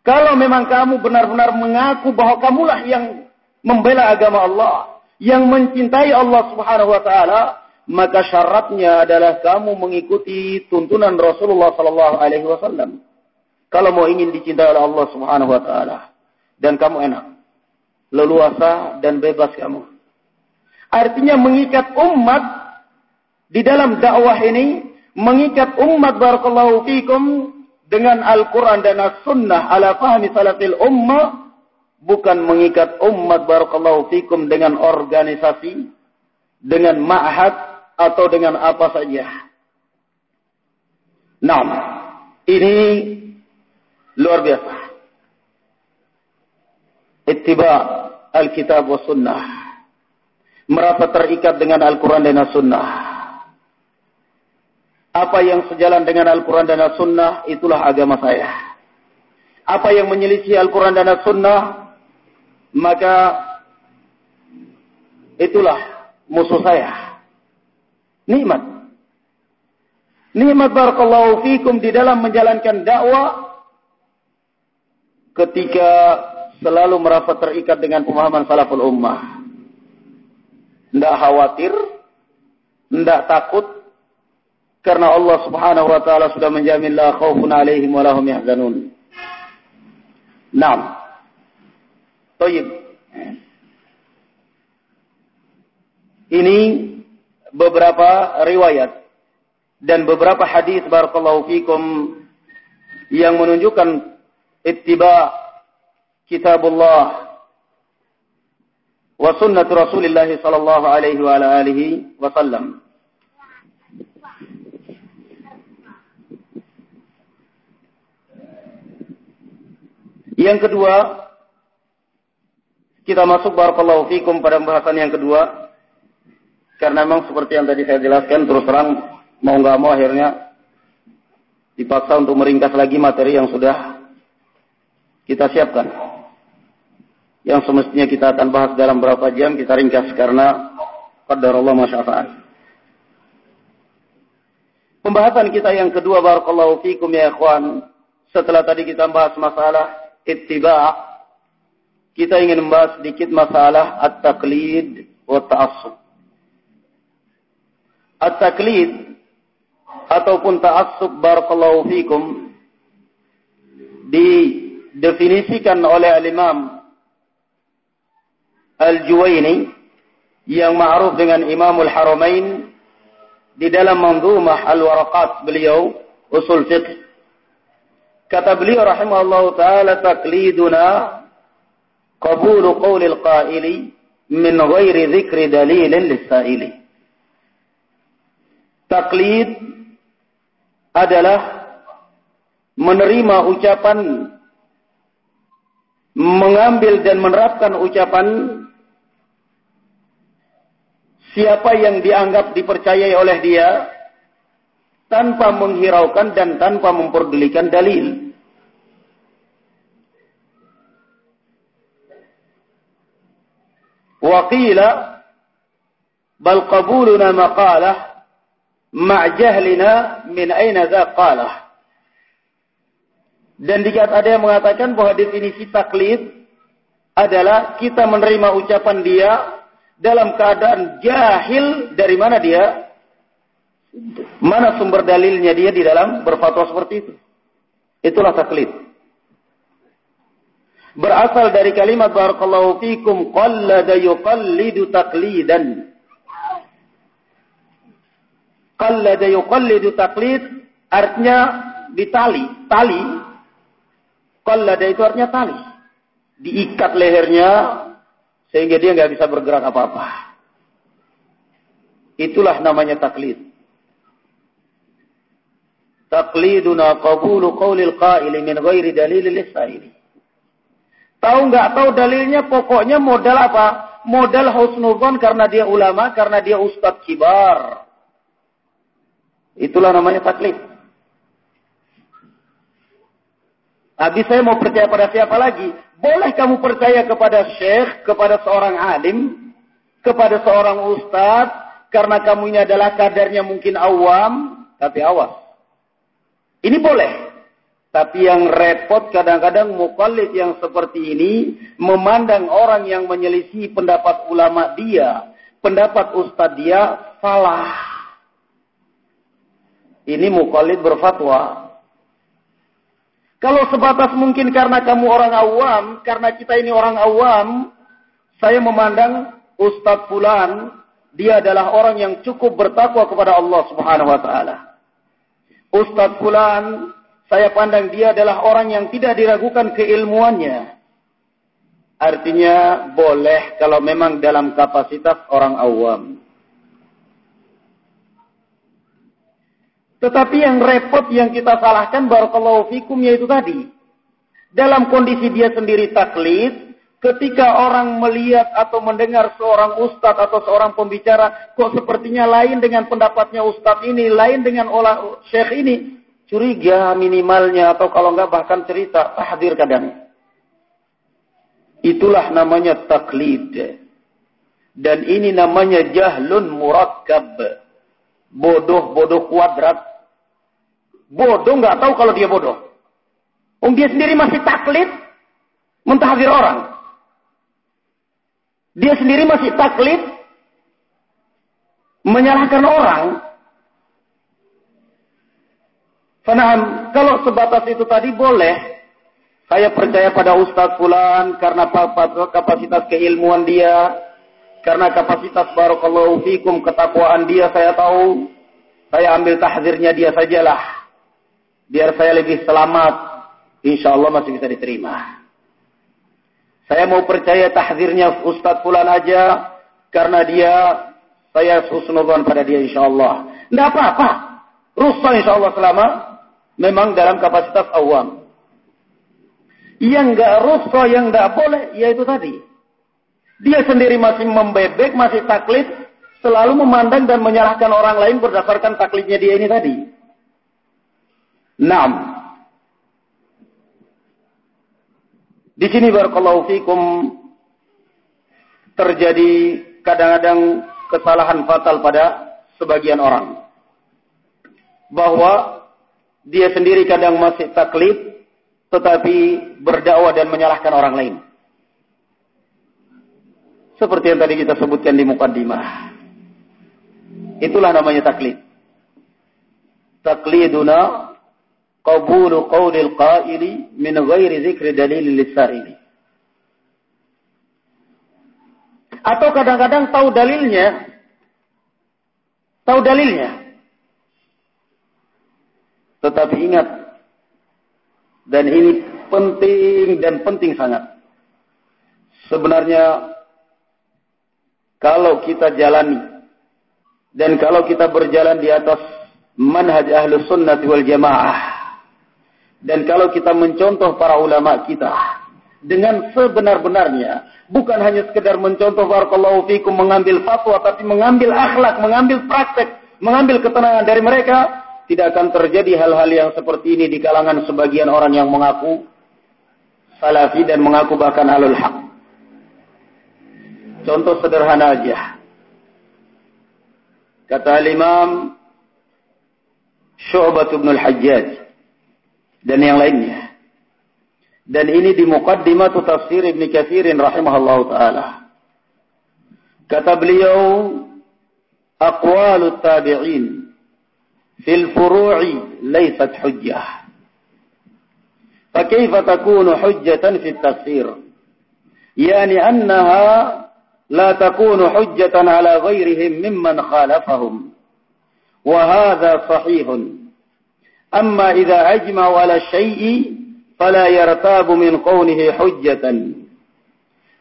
Kalau memang kamu benar-benar mengaku bahwa kamulah yang membela agama Allah, yang mencintai Allah Subhanahu wa taala, maka syaratnya adalah kamu mengikuti tuntunan Rasulullah sallallahu alaihi wasallam. Kalau mau ingin dicintai oleh Allah Subhanahu wa taala dan kamu enak, leluasa dan bebas kamu. Artinya mengikat umat di dalam dakwah ini, mengikat umat barakallahu fikum dengan Al-Quran dan As-Sunnah ala fahmi salafil ummah bukan mengikat umat barakallahu fikum dengan organisasi, dengan ma'had atau dengan apa saja. Nah, ini luar biasa. Ittiba al-kitab wa sunnah. Merasa terikat dengan Al-Quran dan As-Sunnah apa yang sejalan dengan Al-Quran dan As-Sunnah, itulah agama saya. Apa yang menyelisih Al-Quran dan As-Sunnah, maka itulah musuh saya. Nikmat. Nikmat barakallahu fikum di dalam menjalankan dakwah ketika selalu merasa terikat dengan pemahaman salaful ummah. Tidak khawatir, tidak takut, karena Allah Subhanahu wa taala sudah menjamin la khaufun alaihim wa lahum yahzanun. Naam. Baik. Ini beberapa riwayat dan beberapa hadis barakallahu fikum yang menunjukkan ittiba kitabullah wa sunnah Rasulullah sallallahu alaihi wa alihi wasallam. Yang kedua, kita masuk barakallahu fikum pada pembahasan yang kedua. Karena memang seperti yang tadi saya jelaskan, terus terang mau nggak mau akhirnya dipaksa untuk meringkas lagi materi yang sudah kita siapkan. Yang semestinya kita akan bahas dalam berapa jam, kita ringkas karena qadar Allah masyafa'at. Pembahasan kita yang kedua barakallahu fikum ya ikhwan. Setelah tadi kita bahas masalah ittiba' kita ingin membahas sedikit masalah at-taqlid wa ta'assub. At-taqlid ataupun ta'assub barakallahu fikum didefinisikan oleh al-Imam Al-Juwaini yang ma'ruf dengan Imamul Haramain di dalam manzumah Al-Waraqat beliau usul fiqh Kata beliau rahimahullah taala takliduna qabulu qawlil qaili min ghairi dzikri dalilin lisaili. Taklid adalah menerima ucapan mengambil dan menerapkan ucapan siapa yang dianggap dipercayai oleh dia tanpa menghiraukan dan tanpa memperdulikan dalil. Waqila bal qabuluna maqalah ma' jahlina min aina qalah. Dan jika ada yang mengatakan bahwa definisi taklid adalah kita menerima ucapan dia dalam keadaan jahil dari mana dia Mana sumber dalilnya dia di dalam berfatwa seperti itu? Itulah taklid. Berasal dari kalimat barakallahu fikum qallada yuqallidu taqlidan. Qallada yuqallidu taqlid artinya ditali, tali. Qallada itu artinya tali. Diikat lehernya sehingga dia nggak bisa bergerak apa-apa. Itulah namanya taklid. Takliduna qabulu qawlil qaili min ghairi dalilil lisaili. Tahu nggak tahu dalilnya pokoknya modal apa? Modal husnuzon karena dia ulama, karena dia ustadz kibar. Itulah namanya taklid. Habis saya mau percaya pada siapa lagi? Boleh kamu percaya kepada syekh, kepada seorang alim, kepada seorang ustadz, karena kamu ini adalah kadarnya mungkin awam, tapi awas. Ini boleh. Tapi yang repot kadang-kadang mukallid yang seperti ini memandang orang yang menyelisih pendapat ulama dia, pendapat ustadz dia salah. Ini mukallid berfatwa. Kalau sebatas mungkin karena kamu orang awam, karena kita ini orang awam, saya memandang Ustadz Fulan, dia adalah orang yang cukup bertakwa kepada Allah Subhanahu wa taala. Ustadz Fulan, saya pandang dia adalah orang yang tidak diragukan keilmuannya. Artinya boleh kalau memang dalam kapasitas orang awam. Tetapi yang repot yang kita salahkan barakallahu fikum yaitu tadi. Dalam kondisi dia sendiri taklid, ketika orang melihat atau mendengar seorang ustadz atau seorang pembicara, kok sepertinya lain dengan pendapatnya ustadz ini, lain dengan olah syekh ini, curiga minimalnya atau kalau enggak bahkan cerita, tahdir kadang. Itulah namanya taklid. Dan ini namanya jahlun murakkab. Bodoh-bodoh kuadrat Bodoh nggak tahu kalau dia bodoh. Um dia sendiri masih taklid mentahdir orang. Dia sendiri masih taklid menyalahkan orang. Fanahan, kalau sebatas itu tadi boleh. Saya percaya pada Ustadz Fulan karena kapasitas keilmuan dia. Karena kapasitas barokallahu fikum ketakwaan dia saya tahu. Saya ambil tahdirnya dia sajalah biar saya lebih selamat, insya Allah masih bisa diterima. Saya mau percaya tahdirnya Ustadz Fulan aja, karena dia, saya husnudhan pada dia insya Allah. Tidak apa-apa. Rusak insya Allah selama memang dalam kapasitas awam. Yang nggak rusak, yang nggak boleh, yaitu tadi. Dia sendiri masih membebek, masih taklid, selalu memandang dan menyalahkan orang lain berdasarkan taklidnya dia ini tadi. Naam. Di sini barakallahu fikum terjadi kadang-kadang kesalahan fatal pada sebagian orang. Bahwa dia sendiri kadang masih taklid tetapi berdakwah dan menyalahkan orang lain. Seperti yang tadi kita sebutkan di mukaddimah. Itulah namanya taklid. Takliduna qabulu qawlil qaili min ghairi zikri dalil lisaili. Atau kadang-kadang tahu dalilnya, tahu dalilnya. Tetapi ingat, dan ini penting dan penting sangat. Sebenarnya, kalau kita jalani, dan kalau kita berjalan di atas manhaj ahlu sunnah wal jamaah, dan kalau kita mencontoh para ulama kita dengan sebenar-benarnya, bukan hanya sekedar mencontoh barakallahu fikum mengambil fatwa tapi mengambil akhlak, mengambil praktek, mengambil ketenangan dari mereka, tidak akan terjadi hal-hal yang seperti ini di kalangan sebagian orang yang mengaku salafi dan mengaku bahkan alul haq. Contoh sederhana aja. Kata Imam Syu'bah bin Al-Hajjaj dan yang lainnya. Dan ini di muqaddimah tafsir Ibn Katsirin rahimahullah taala. Kata beliau, aqwalu tabi'in fil furu'i laysat hujjah. فكيف تكون حجة في التفسير يعني أنها لا تكون حجة على غيرهم ممن خالفهم وهذا صحيح أما إذا أجمع على الشيء فلا يرتاب من قوله حجة.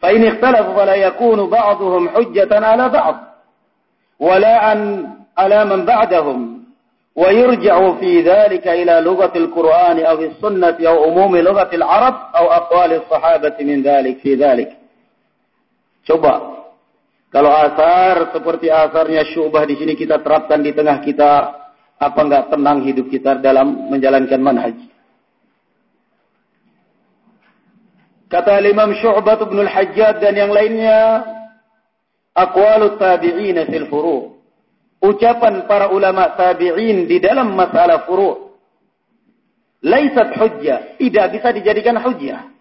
فإن اختلفوا فلا يكون بعضهم حجة على بعض ولا أن على من بعدهم ويرجع في ذلك إلى لغة القرآن أو السنة أو عموم لغة العرب أو أقوال الصحابة من ذلك في ذلك. Coba kalau asar seperti asarnya syubah di sini kita terapkan di tengah kita. Apa enggak tenang hidup kita dalam menjalankan manhaj Kata Imam Syu'bah bin Al-Hajjaj dan yang lainnya, aqwalut tabi'in fil furu'. Ucapan para ulama tabi'in di dalam masalah furu' laisat hujjah, tidak bisa dijadikan hujjah.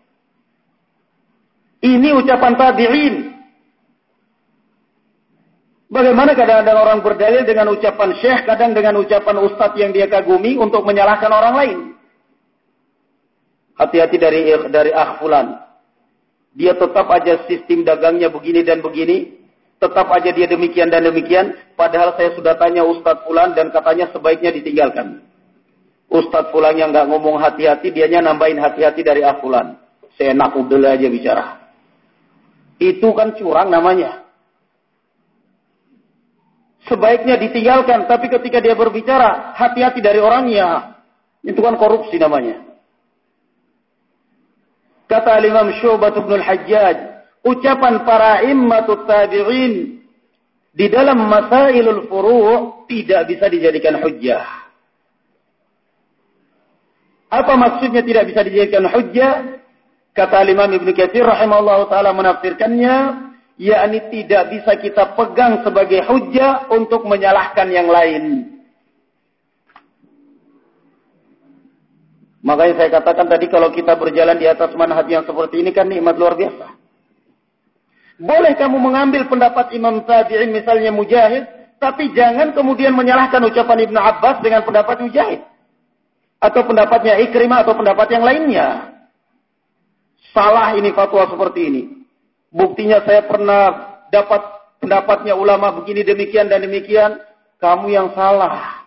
Ini ucapan tabi'in. Bagaimana kadang-kadang orang berdalil dengan ucapan syekh, kadang dengan ucapan ustadz yang dia kagumi untuk menyalahkan orang lain. Hati-hati dari dari akhfulan. Dia tetap aja sistem dagangnya begini dan begini. Tetap aja dia demikian dan demikian. Padahal saya sudah tanya Ustadz Fulan dan katanya sebaiknya ditinggalkan. Ustadz Fulan yang nggak ngomong hati-hati, dianya nambahin hati-hati dari akhfulan. Saya nak aja bicara. Itu kan curang namanya. Sebaiknya ditinggalkan, tapi ketika dia berbicara, hati-hati dari orangnya. Itu kan korupsi namanya. Kata Imam Syubat bin Al-Hajjaj, ucapan para immatut tabi'in di dalam masailul furu' tidak bisa dijadikan hujjah. Apa maksudnya tidak bisa dijadikan hujjah? Kata Imam Ibn Katsir rahimahullah taala menafsirkannya, yakni tidak bisa kita pegang sebagai hujjah untuk menyalahkan yang lain. Makanya saya katakan tadi kalau kita berjalan di atas manhaj yang seperti ini kan nikmat luar biasa. Boleh kamu mengambil pendapat Imam Tabi'in misalnya Mujahid, tapi jangan kemudian menyalahkan ucapan Ibnu Abbas dengan pendapat Mujahid. Atau pendapatnya Ikrimah atau pendapat yang lainnya. Salah ini fatwa seperti ini. Buktinya saya pernah dapat pendapatnya ulama begini demikian dan demikian. Kamu yang salah.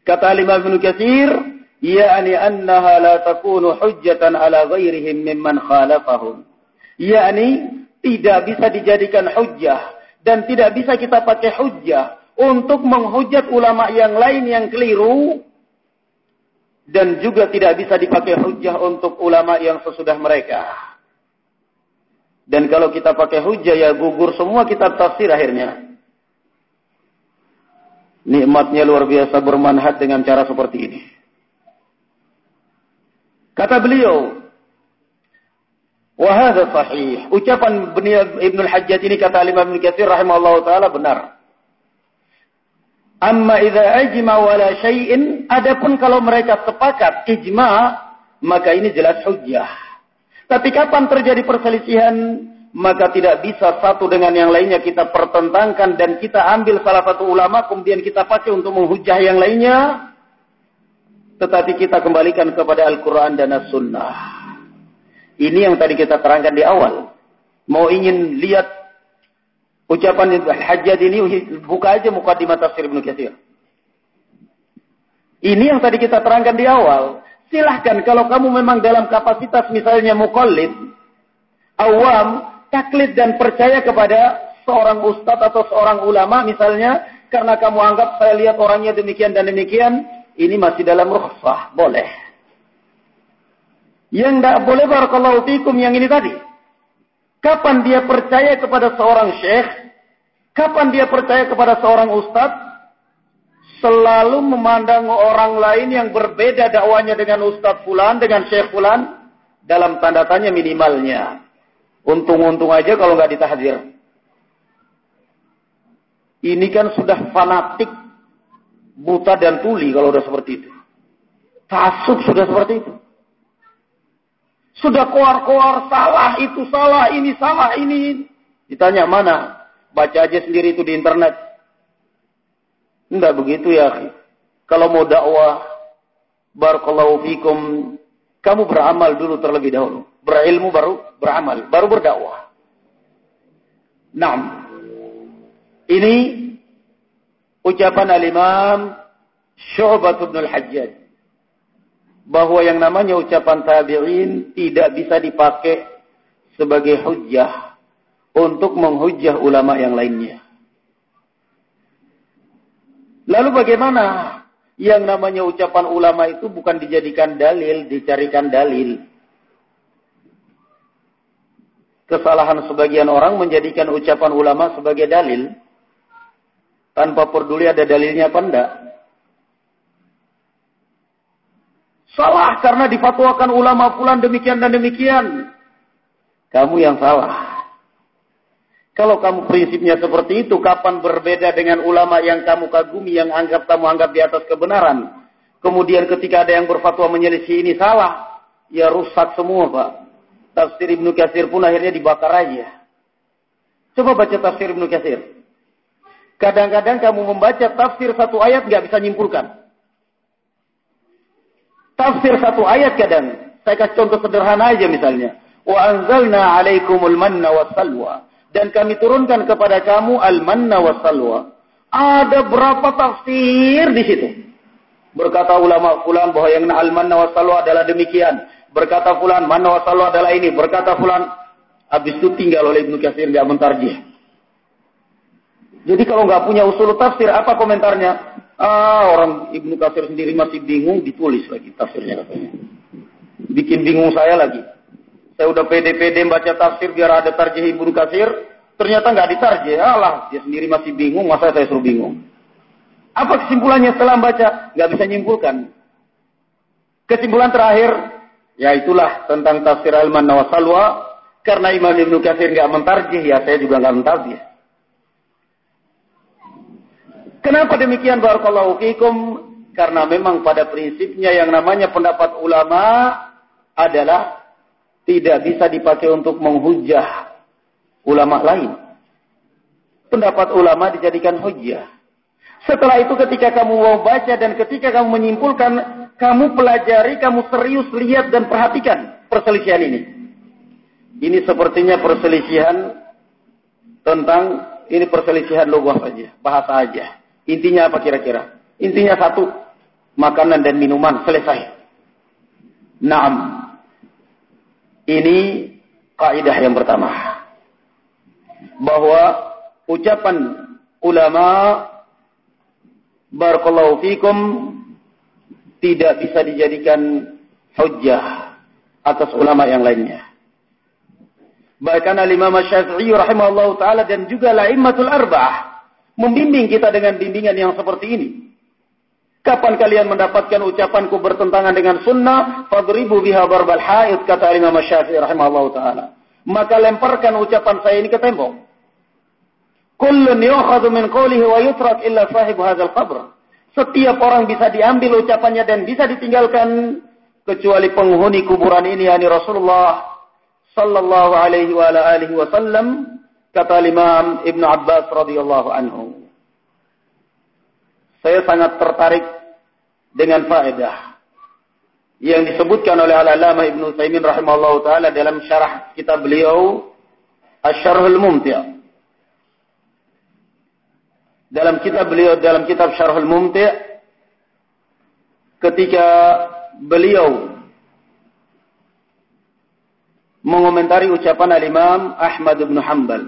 Kata Imam Ibn Katsir, yakni annaha la takunu hujjatan ala ghairihim mimman khalafahum yakni tidak bisa dijadikan hujjah dan tidak bisa kita pakai hujjah untuk menghujat ulama yang lain yang keliru dan juga tidak bisa dipakai hujjah untuk ulama yang sesudah mereka. Dan kalau kita pakai hujjah ya gugur semua kitab tafsir akhirnya. Nikmatnya luar biasa bermanhat dengan cara seperti ini. Kata beliau, Wahada sahih. Ucapan Ibnu Al-Hajjaj ini kata Imam Ibnu Katsir rahimahullah taala benar. Amma idza ajma wala syai'in, adapun kalau mereka sepakat ijma, maka ini jelas hujjah. Tapi kapan terjadi perselisihan, maka tidak bisa satu dengan yang lainnya kita pertentangkan dan kita ambil salah satu ulama kemudian kita pakai untuk menghujah yang lainnya tetapi kita kembalikan kepada Al-Quran dan As-Sunnah. Ini yang tadi kita terangkan di awal. Mau ingin lihat ucapan Al-Hajjad ini, buka aja muka di mata Sir Ibn Kathir. Ini yang tadi kita terangkan di awal. Silahkan kalau kamu memang dalam kapasitas misalnya mukallid, awam, taklid dan percaya kepada seorang ustadz atau seorang ulama misalnya, karena kamu anggap saya lihat orangnya demikian dan demikian, ini masih dalam rukhsah, boleh. Yang tidak boleh barakallahu fikum yang ini tadi. Kapan dia percaya kepada seorang syekh? Kapan dia percaya kepada seorang ustadz? Selalu memandang orang lain yang berbeda dakwanya dengan ustadz fulan, dengan syekh fulan. Dalam tanda tanya minimalnya. Untung-untung aja kalau nggak ditahdir. Ini kan sudah fanatik buta dan tuli kalau udah seperti itu. Tasuk sudah seperti itu. Sudah koar-koar salah itu salah ini salah ini. Ditanya mana? Baca aja sendiri itu di internet. Enggak begitu ya. Kalau mau dakwah, barakallahu fikum, kamu beramal dulu terlebih dahulu. Berilmu baru beramal, baru berdakwah. Nah, ini ucapan al-Imam Syu'bah bin al-Hajjaj bahwa yang namanya ucapan tabi'in tidak bisa dipakai sebagai hujjah untuk menghujjah ulama yang lainnya. Lalu bagaimana yang namanya ucapan ulama itu bukan dijadikan dalil, dicarikan dalil. Kesalahan sebagian orang menjadikan ucapan ulama sebagai dalil. Tanpa peduli ada dalilnya apa enggak. Salah karena difatwakan ulama pulan demikian dan demikian. Kamu yang salah. Kalau kamu prinsipnya seperti itu, kapan berbeda dengan ulama yang kamu kagumi, yang anggap kamu anggap di atas kebenaran. Kemudian ketika ada yang berfatwa menyelisih ini salah, ya rusak semua Pak. Tafsir Ibnu Katsir pun akhirnya dibakar aja. Coba baca tafsir Ibnu Katsir. Kadang-kadang kamu membaca tafsir satu ayat nggak bisa nyimpulkan. Tafsir satu ayat kadang. Saya kasih contoh sederhana aja misalnya. Wa anzalna alaikumul manna wa salwa dan kami turunkan kepada kamu al-manna wa salwa. Ada berapa tafsir di situ? Berkata ulama fulan bahwa yang al-manna wa salwa adalah demikian. Berkata fulan manna wa salwa adalah ini. Berkata fulan habis itu tinggal oleh Ibnu Katsir dia mentarjih. Jadi kalau nggak punya usul tafsir apa komentarnya? Ah, orang Ibnu Katsir sendiri masih bingung ditulis lagi tafsirnya katanya. Bikin bingung saya lagi. Saya udah pede-pede baca tafsir biar ada tarjih Ibnu Katsir, ternyata nggak ditarjih. Allah, dia sendiri masih bingung, masa saya suruh bingung. Apa kesimpulannya setelah baca? Nggak bisa nyimpulkan. Kesimpulan terakhir, ya itulah tentang tafsir Alman Nawasalwa. Karena Imam Ibnu Katsir nggak mentarjih, ya saya juga nggak mentarjih. Kenapa demikian barakallahu fikum? Karena memang pada prinsipnya yang namanya pendapat ulama adalah tidak bisa dipakai untuk menghujah ulama lain. Pendapat ulama dijadikan hujah. Setelah itu ketika kamu mau baca dan ketika kamu menyimpulkan, kamu pelajari, kamu serius lihat dan perhatikan perselisihan ini. Ini sepertinya perselisihan tentang ini perselisihan logos saja, bahasa aja. Intinya apa kira-kira? Intinya satu, makanan dan minuman selesai. Naam, ini kaidah yang pertama. Bahwa ucapan ulama barakallahu fikum tidak bisa dijadikan hujjah atas ulama yang lainnya. Bahkan al-Imam Syafi'i rahimahullah taala dan juga la'immatul arba'ah membimbing kita dengan bimbingan yang seperti ini. Kapan kalian mendapatkan ucapanku bertentangan dengan sunnah? Fadribu biha barbal haid, kata Imam Syafi'i rahimahullah ta'ala. Maka lemparkan ucapan saya ini ke tembok. Kullun yukhadu min qawlihi wa yutrak illa sahib hadzal qabr. Setiap orang bisa diambil ucapannya dan bisa ditinggalkan kecuali penghuni kuburan ini yakni Rasulullah sallallahu alaihi wa alihi wasallam kata Imam Ibnu Abbas radhiyallahu anhu. Saya sangat tertarik dengan faedah yang disebutkan oleh Al-Alama Ibnu Taimin rahimahullah taala dalam syarah kitab beliau Asy-Syarhul. Dalam kitab beliau dalam kitab Syarhul Mumti' ketika beliau mengomentari ucapan Al-Imam Ahmad bin Hanbal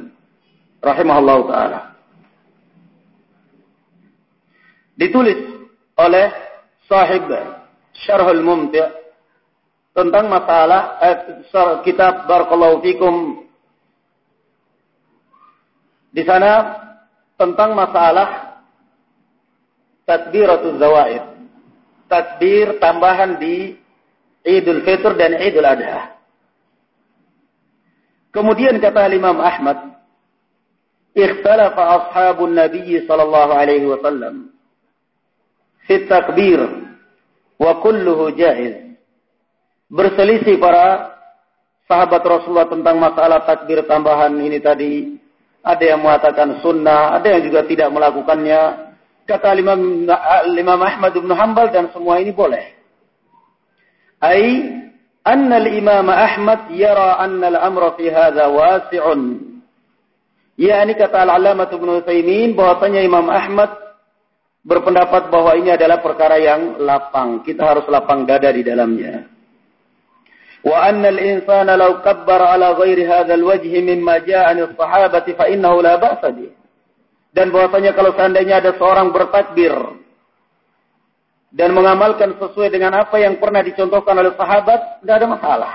rahimahullah taala. Ditulis oleh sahib Syarhul Mumti' tentang masalah eh, kitab Barakallahu Fikum di sana tentang masalah takbiratul zawaid. Takbir tambahan di Idul Fitr dan Idul Adha. Kemudian kata Imam Ahmad, "Ikhtalafa ashabun Nabi sallallahu alaihi wasallam fit takbir wa kulluhu jaiz. Berselisih para sahabat Rasulullah tentang masalah takbir tambahan ini tadi. Ada yang mengatakan sunnah, ada yang juga tidak melakukannya. Kata Imam, Imam Ahmad bin Hanbal dan semua ini boleh. Ai anna al-Imam Ahmad yara anna al-amra fi hadha wasi'un. Ya, ini kata Al-Allamah Ibnu Utsaimin bahwasanya Imam Ahmad berpendapat bahwa ini adalah perkara yang lapang. Kita harus lapang dada di dalamnya. Wa anna al-insana law kabbara ala ghairi hadzal wajhi mimma jaa'a an as-sahabati fa innahu la ba'sa. Dan bahwasanya kalau seandainya ada seorang bertakbir dan mengamalkan sesuai dengan apa yang pernah dicontohkan oleh sahabat, tidak ada masalah.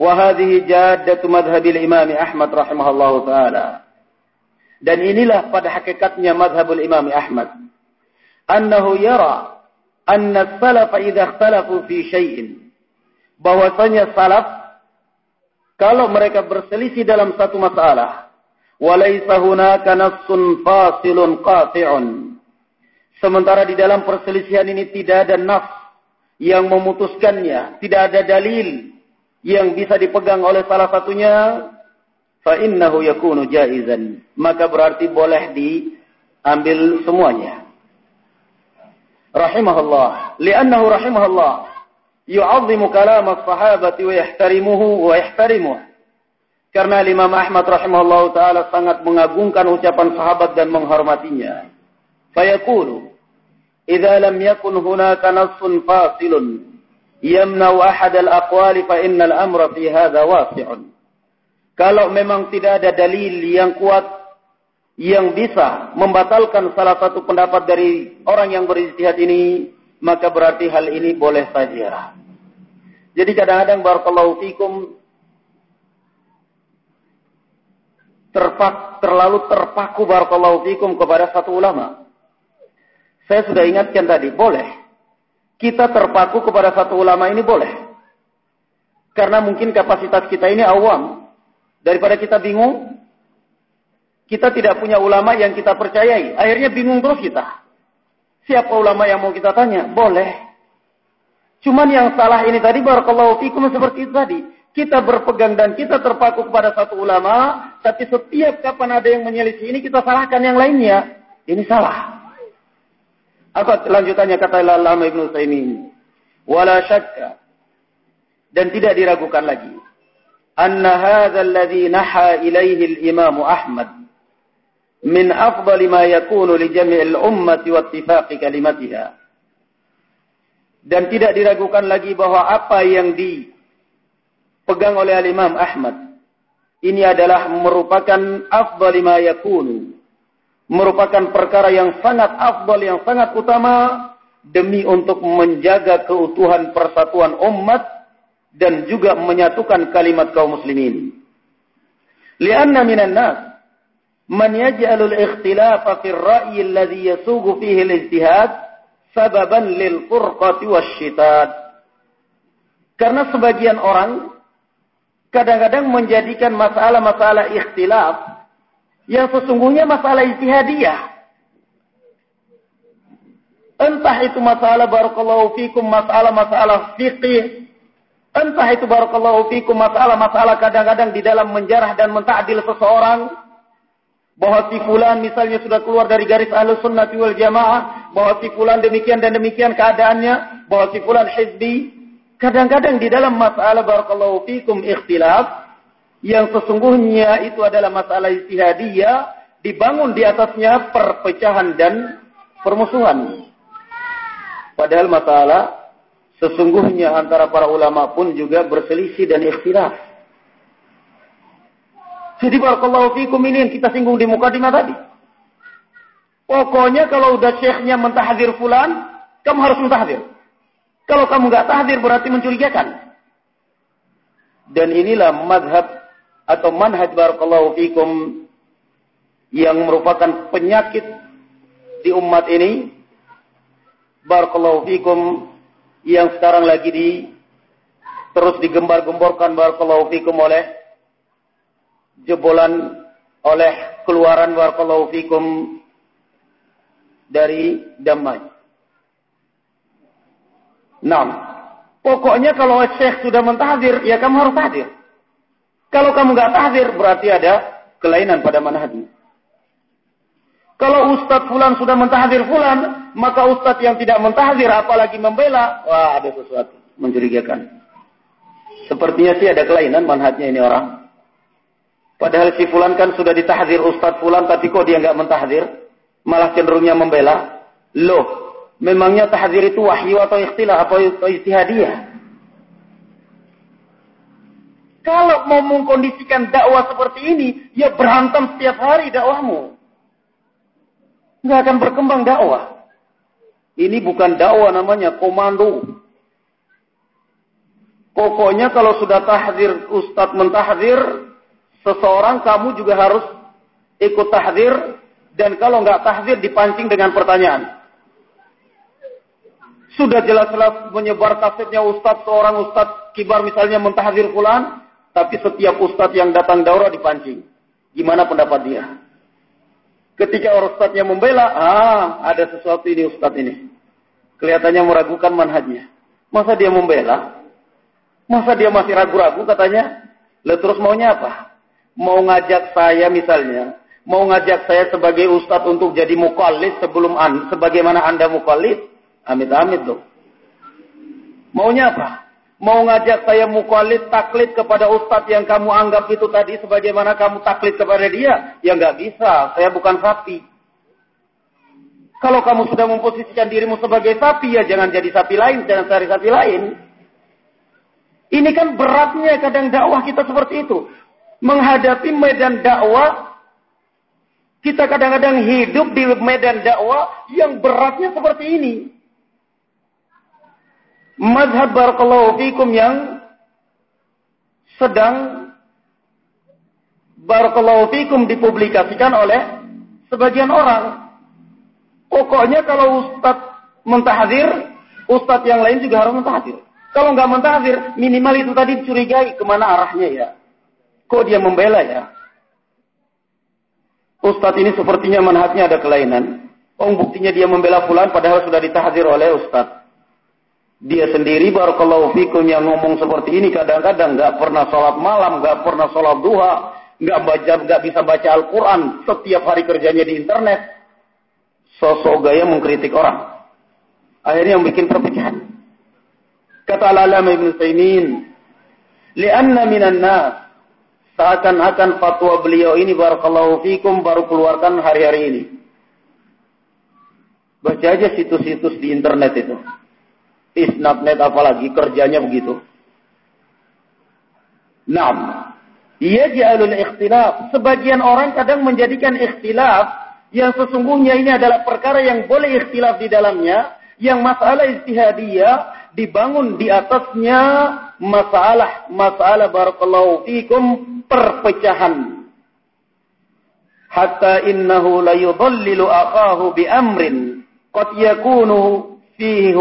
Wahadihi jaddatu madhabil imam Ahmad rahimahullah ta'ala. Dan inilah pada hakikatnya madhabul imam Ahmad. Annahu yara anna salafa idha ikhtalafu fi syai'in. Bahwasanya salaf, kalau mereka berselisih dalam satu masalah, walaysa hunaka nassun fasilun qati'un Sementara di dalam perselisihan ini tidak ada naf yang memutuskannya, tidak ada dalil yang bisa dipegang oleh salah satunya, fa innahu yakunu jaizan. Maka berarti boleh diambil semuanya. Rahimahullah. Li'annahu rahimahullah. Yu'azzimu kalam as-sahabati wa yahtarimuhu wa yahtarimuhu karena Imam Ahmad rahimahullah taala sangat mengagungkan ucapan sahabat dan menghormatinya. Fayaqulu idza lam yakun hunaka nassun fasilun yamna'u ahad al-aqwali fa innal amra fi hadha wasi'un kalau memang tidak ada dalil yang kuat yang bisa membatalkan salah satu pendapat dari orang yang beristihad ini maka berarti hal ini boleh saja jadi kadang-kadang barakallahu fikum terpak, terlalu terpaku barakallahu fikum kepada satu ulama saya sudah ingatkan tadi, boleh. Kita terpaku kepada satu ulama ini boleh. Karena mungkin kapasitas kita ini awam. Daripada kita bingung, kita tidak punya ulama yang kita percayai. Akhirnya bingung terus kita. Siapa ulama yang mau kita tanya? Boleh. Cuman yang salah ini tadi, barakallahu fikum seperti itu tadi. Kita berpegang dan kita terpaku kepada satu ulama, tapi setiap kapan ada yang menyelisih ini, kita salahkan yang lainnya. Ini salah. Apa lanjutannya kata Allama Ibnu Taimin? Wala syakka dan tidak diragukan lagi. Alladhi naha ilaihi al-Imam Ahmad min afdali ma yakunu li jami'il ummati wa ittifaqi kalimatiha. Dan tidak diragukan lagi bahwa apa yang dipegang oleh Al-Imam Ahmad ini adalah merupakan afdali ma yakunu merupakan perkara yang sangat afdal, yang sangat utama demi untuk menjaga keutuhan persatuan umat dan juga menyatukan kalimat kaum muslimin. Lianna minan nas man yaj'alu al-ikhtilafa fi ar-ra'yi alladhi yasugu fihi al-ijtihad sababan lil furqati wasyitad. Karena sebagian orang kadang-kadang menjadikan masalah-masalah ikhtilaf yang sesungguhnya masalah ijtihadiyah. Entah itu masalah barakallahu fikum masalah-masalah fikih. Entah itu barakallahu fikum masalah-masalah kadang-kadang di dalam menjarah dan mentadil seseorang. Bahwa si fulan misalnya sudah keluar dari garis ahlu sunnah wal jamaah. Bahwa si fulan demikian dan demikian keadaannya. Bahwa si fulan hizbi. Kadang-kadang di dalam masalah barakallahu fikum ikhtilaf yang sesungguhnya itu adalah masalah istihadiyah dibangun di atasnya perpecahan dan permusuhan. Padahal masalah sesungguhnya antara para ulama pun juga berselisih dan ikhtilaf. Jadi barakallahu fikum ini yang kita singgung di mukadimah tadi. Pokoknya kalau udah syekhnya mentahdir fulan, kamu harus mentahdir. Kalau kamu nggak tahdir berarti mencurigakan. Dan inilah madhab atau manhaj barakallahu fikum yang merupakan penyakit di umat ini barakallahu fikum yang sekarang lagi di terus digembar-gemborkan barakallahu fikum oleh jebolan oleh keluaran barakallahu fikum dari damai. Nah, pokoknya kalau Syekh sudah mentahdir, ya kamu harus hadir. Kalau kamu nggak tahdir berarti ada kelainan pada manhajmu. Kalau Ustadz Fulan sudah mentahdir Fulan, maka Ustadz yang tidak mentahdir apalagi membela, wah ada sesuatu mencurigakan. Sepertinya sih ada kelainan manhajnya ini orang. Padahal si Fulan kan sudah ditahdir Ustadz Fulan, tapi kok dia nggak mentahdir? Malah cenderungnya membela. Loh, memangnya tahdir itu wahyu atau ikhtilah atau istihadiyah? Kalau mau mengkondisikan dakwah seperti ini, ya berantem setiap hari dakwahmu. Nggak akan berkembang dakwah. Ini bukan dakwah namanya, komando. Pokoknya kalau sudah tahdir, ustadz mentahdir, seseorang kamu juga harus ikut tahdir, dan kalau nggak tahdir dipancing dengan pertanyaan. Sudah jelas-jelas menyebar kasetnya ustadz, seorang ustadz kibar misalnya mentahdir fulan, tapi setiap ustadz yang datang daurah dipancing. Gimana pendapat dia? Ketika orang ustadznya membela, ah ada sesuatu ini ustadz ini. Kelihatannya meragukan manhajnya. Masa dia membela? Masa dia masih ragu-ragu katanya? Lalu terus maunya apa? Mau ngajak saya misalnya, mau ngajak saya sebagai ustadz untuk jadi mukallid sebelum an, sebagaimana anda mukallid? Amit-amit dong. Maunya apa? Mau ngajak saya mukallid taklid kepada ustadz yang kamu anggap itu tadi sebagaimana kamu taklid kepada dia? Ya nggak bisa, saya bukan sapi. Kalau kamu sudah memposisikan dirimu sebagai sapi, ya jangan jadi sapi lain, jangan cari sapi lain. Ini kan beratnya kadang dakwah kita seperti itu. Menghadapi medan dakwah, kita kadang-kadang hidup di medan dakwah yang beratnya seperti ini. Mazhab barakallahu fikum yang sedang barakallahu fikum dipublikasikan oleh sebagian orang. Pokoknya kalau ustadz mentahdir, ustadz yang lain juga harus mentahdir. Kalau nggak mentahdir, minimal itu tadi curigai ke mana arahnya ya. Kok dia membela ya? Ustadz ini sepertinya manhatnya ada kelainan. Oh buktinya dia membela fulan padahal sudah ditahdir oleh Ustadz. Dia sendiri barakallahu fikum yang ngomong seperti ini kadang-kadang nggak pernah sholat malam, nggak pernah sholat duha, nggak baca, nggak bisa baca Al-Quran. Setiap hari kerjanya di internet. Sosok gaya mengkritik orang. Akhirnya yang bikin perpecahan. Kata Al-Alama Ibn Taimin, Lianna minan nas, seakan-akan fatwa beliau ini barakallahu fikum baru keluarkan hari-hari ini. Baca aja situs-situs di internet itu. Isnapnet apalagi kerjanya begitu. Naam. Ia ja'alul ikhtilaf. Sebagian orang kadang menjadikan ikhtilaf yang sesungguhnya ini adalah perkara yang boleh ikhtilaf di dalamnya. Yang masalah istihadiyah dibangun di atasnya masalah masalah barakallahu fikum perpecahan hatta innahu la yudallilu aqahu bi amrin qad yakunu fihi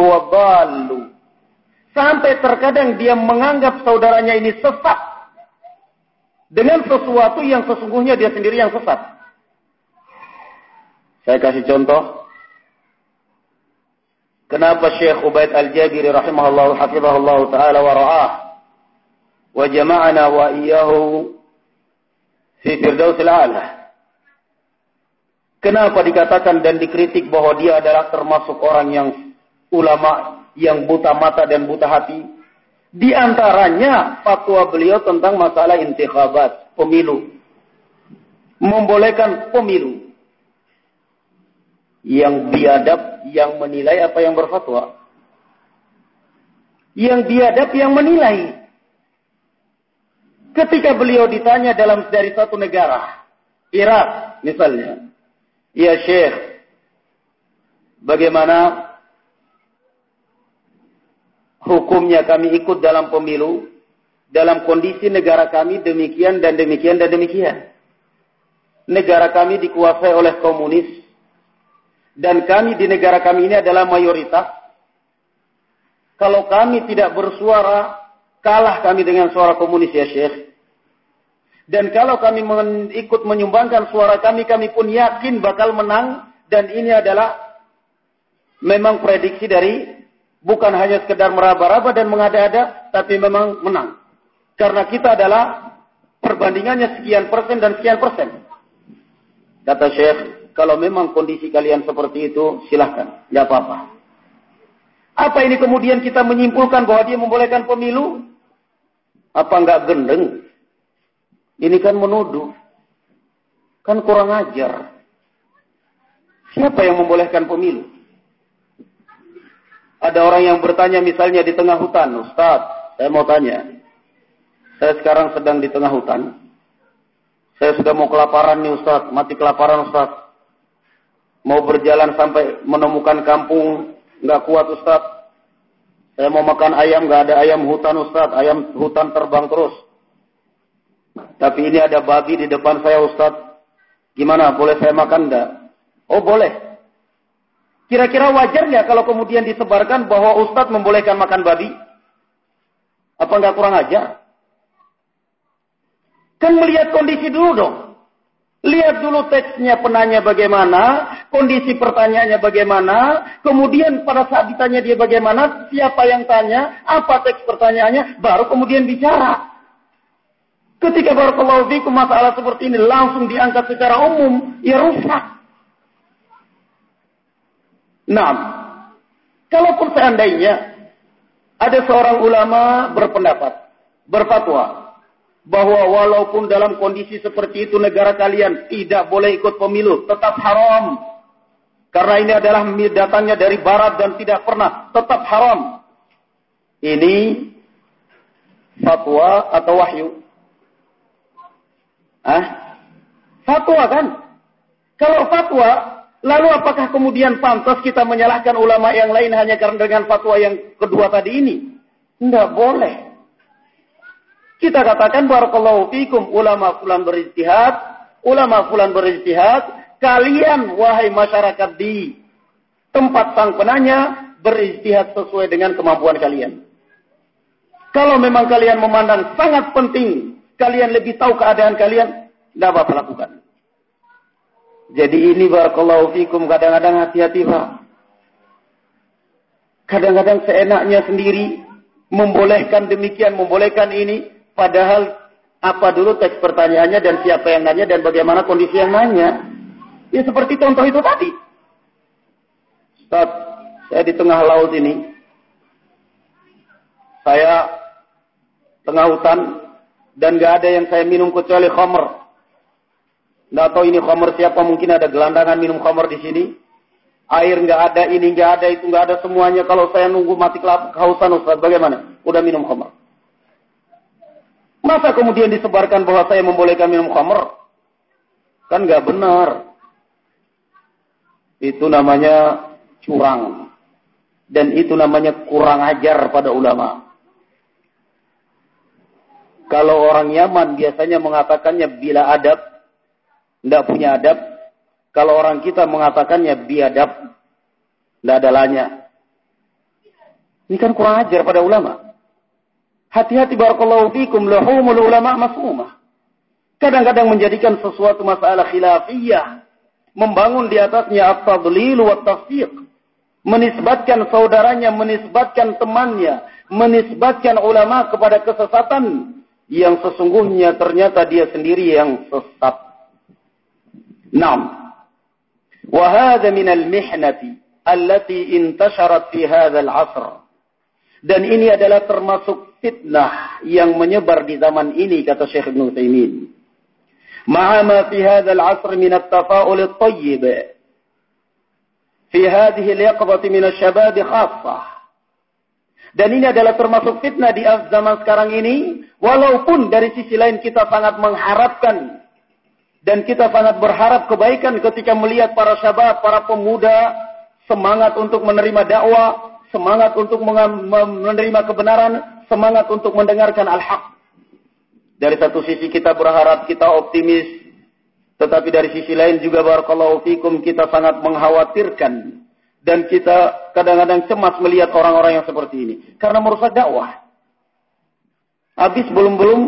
sampai terkadang dia menganggap saudaranya ini sesat. Dengan sesuatu yang sesungguhnya dia sendiri yang sesat. Saya kasih contoh. Kenapa Syekh Ubaid Al-Jabiri rahimahullah hafizahullah taala wa ra'ah. Wa jama'ana wa iyyahu fi firdausil a'la. Kenapa dikatakan dan dikritik bahwa dia adalah termasuk orang yang ulama yang buta mata dan buta hati? Di antaranya fatwa beliau tentang masalah intikhabat, pemilu. Membolehkan pemilu yang biadab yang menilai apa yang berfatwa. Yang biadab yang menilai. Ketika beliau ditanya dalam dari satu negara, Irak misalnya, ya Syekh, bagaimana hukumnya kami ikut dalam pemilu dalam kondisi negara kami demikian dan demikian dan demikian. Negara kami dikuasai oleh komunis, dan kami di negara kami ini adalah mayoritas. Kalau kami tidak bersuara, kalah kami dengan suara komunis ya Syekh. Dan kalau kami ikut menyumbangkan suara kami, kami pun yakin bakal menang. Dan ini adalah memang prediksi dari bukan hanya sekedar meraba-raba dan mengada-ada, tapi memang menang. Karena kita adalah perbandingannya sekian persen dan sekian persen. Kata Syekh, kalau memang kondisi kalian seperti itu, silahkan. Tidak apa-apa. Apa ini kemudian kita menyimpulkan bahwa dia membolehkan pemilu? Apa enggak gendeng? Ini kan menuduh. Kan kurang ajar. Siapa yang membolehkan pemilu? Ada orang yang bertanya misalnya di tengah hutan. Ustaz, saya mau tanya. Saya sekarang sedang di tengah hutan. Saya sudah mau kelaparan nih Ustaz. Mati kelaparan Ustaz. Mau berjalan sampai menemukan kampung, nggak kuat Ustaz. Saya mau makan ayam, nggak ada ayam hutan Ustaz. Ayam hutan terbang terus. Tapi ini ada babi di depan saya Ustaz. Gimana, boleh saya makan enggak? Oh boleh. Kira-kira wajar nggak kalau kemudian disebarkan bahwa Ustadz membolehkan makan babi? Apa nggak kurang ajar? Kan melihat kondisi dulu dong. Lihat dulu teksnya penanya bagaimana, kondisi pertanyaannya bagaimana, kemudian pada saat ditanya dia bagaimana, siapa yang tanya, apa teks pertanyaannya, baru kemudian bicara. Ketika barakallahu fikum masalah seperti ini langsung diangkat secara umum, ya rusak. Nah, kalaupun seandainya ada seorang ulama berpendapat, berfatwa, bahwa walaupun dalam kondisi seperti itu negara kalian tidak boleh ikut pemilu, tetap haram. Karena ini adalah datangnya dari barat dan tidak pernah, tetap haram. Ini fatwa atau wahyu? Ah? Fatwa kan? Kalau fatwa, lalu apakah kemudian pantas kita menyalahkan ulama yang lain hanya karena dengan fatwa yang kedua tadi ini? Tidak boleh. Kita katakan barakallahu fikum ulama fulan berijtihad, ulama fulan berijtihad, kalian wahai masyarakat di tempat sang penanya berijtihad sesuai dengan kemampuan kalian. Kalau memang kalian memandang sangat penting, kalian lebih tahu keadaan kalian, tidak apa-apa lakukan. Jadi ini barakallahu fikum kadang-kadang hati-hati Pak. Kadang-kadang seenaknya sendiri membolehkan demikian, membolehkan ini. Padahal apa dulu teks pertanyaannya dan siapa yang nanya dan bagaimana kondisi yang nanya. Ya seperti contoh itu tadi. Ustaz, saya di tengah laut ini. Saya tengah hutan dan gak ada yang saya minum kecuali khamr. Nggak tahu ini khamr siapa, mungkin ada gelandangan minum khamr di sini. Air nggak ada, ini nggak ada, itu nggak ada semuanya. Kalau saya nunggu mati kehausan Ustaz, bagaimana? Udah minum khamr. Masa kemudian disebarkan bahwa saya membolehkan minum khamr? Kan nggak benar. Itu namanya curang. Dan itu namanya kurang ajar pada ulama. Kalau orang Yaman biasanya mengatakannya bila adab, tidak punya adab. Kalau orang kita mengatakannya biadab, tidak ada lanya. Ini kan kurang ajar pada ulama. Hati-hati barakallahu fikum lahumul ulama masmumah. Kadang-kadang menjadikan sesuatu masalah khilafiyah. Membangun di atasnya at-tadlil wa tafsiq. Menisbatkan saudaranya, menisbatkan temannya. Menisbatkan ulama kepada kesesatan. Yang sesungguhnya ternyata dia sendiri yang sesat. Naam. وهذا من المحنة التي انتشرت في هذا العصر dan ini adalah termasuk fitnah yang menyebar di zaman ini kata Syekh Ibn Taimin. Ma'ama fi hadzal 'asr min at-tafa'ul at-tayyib. Fi hadhihi al-yaqظة min asy-syabab khassah. Dan ini adalah termasuk fitnah di zaman sekarang ini. Walaupun dari sisi lain kita sangat mengharapkan. dan kita sangat berharap kebaikan ketika melihat para syabab, para pemuda. Semangat untuk menerima dakwah semangat untuk menerima kebenaran, semangat untuk mendengarkan al-haq. Dari satu sisi kita berharap, kita optimis, tetapi dari sisi lain juga barakallahu fikum kita sangat mengkhawatirkan dan kita kadang-kadang cemas melihat orang-orang yang seperti ini karena merusak dakwah. Habis belum-belum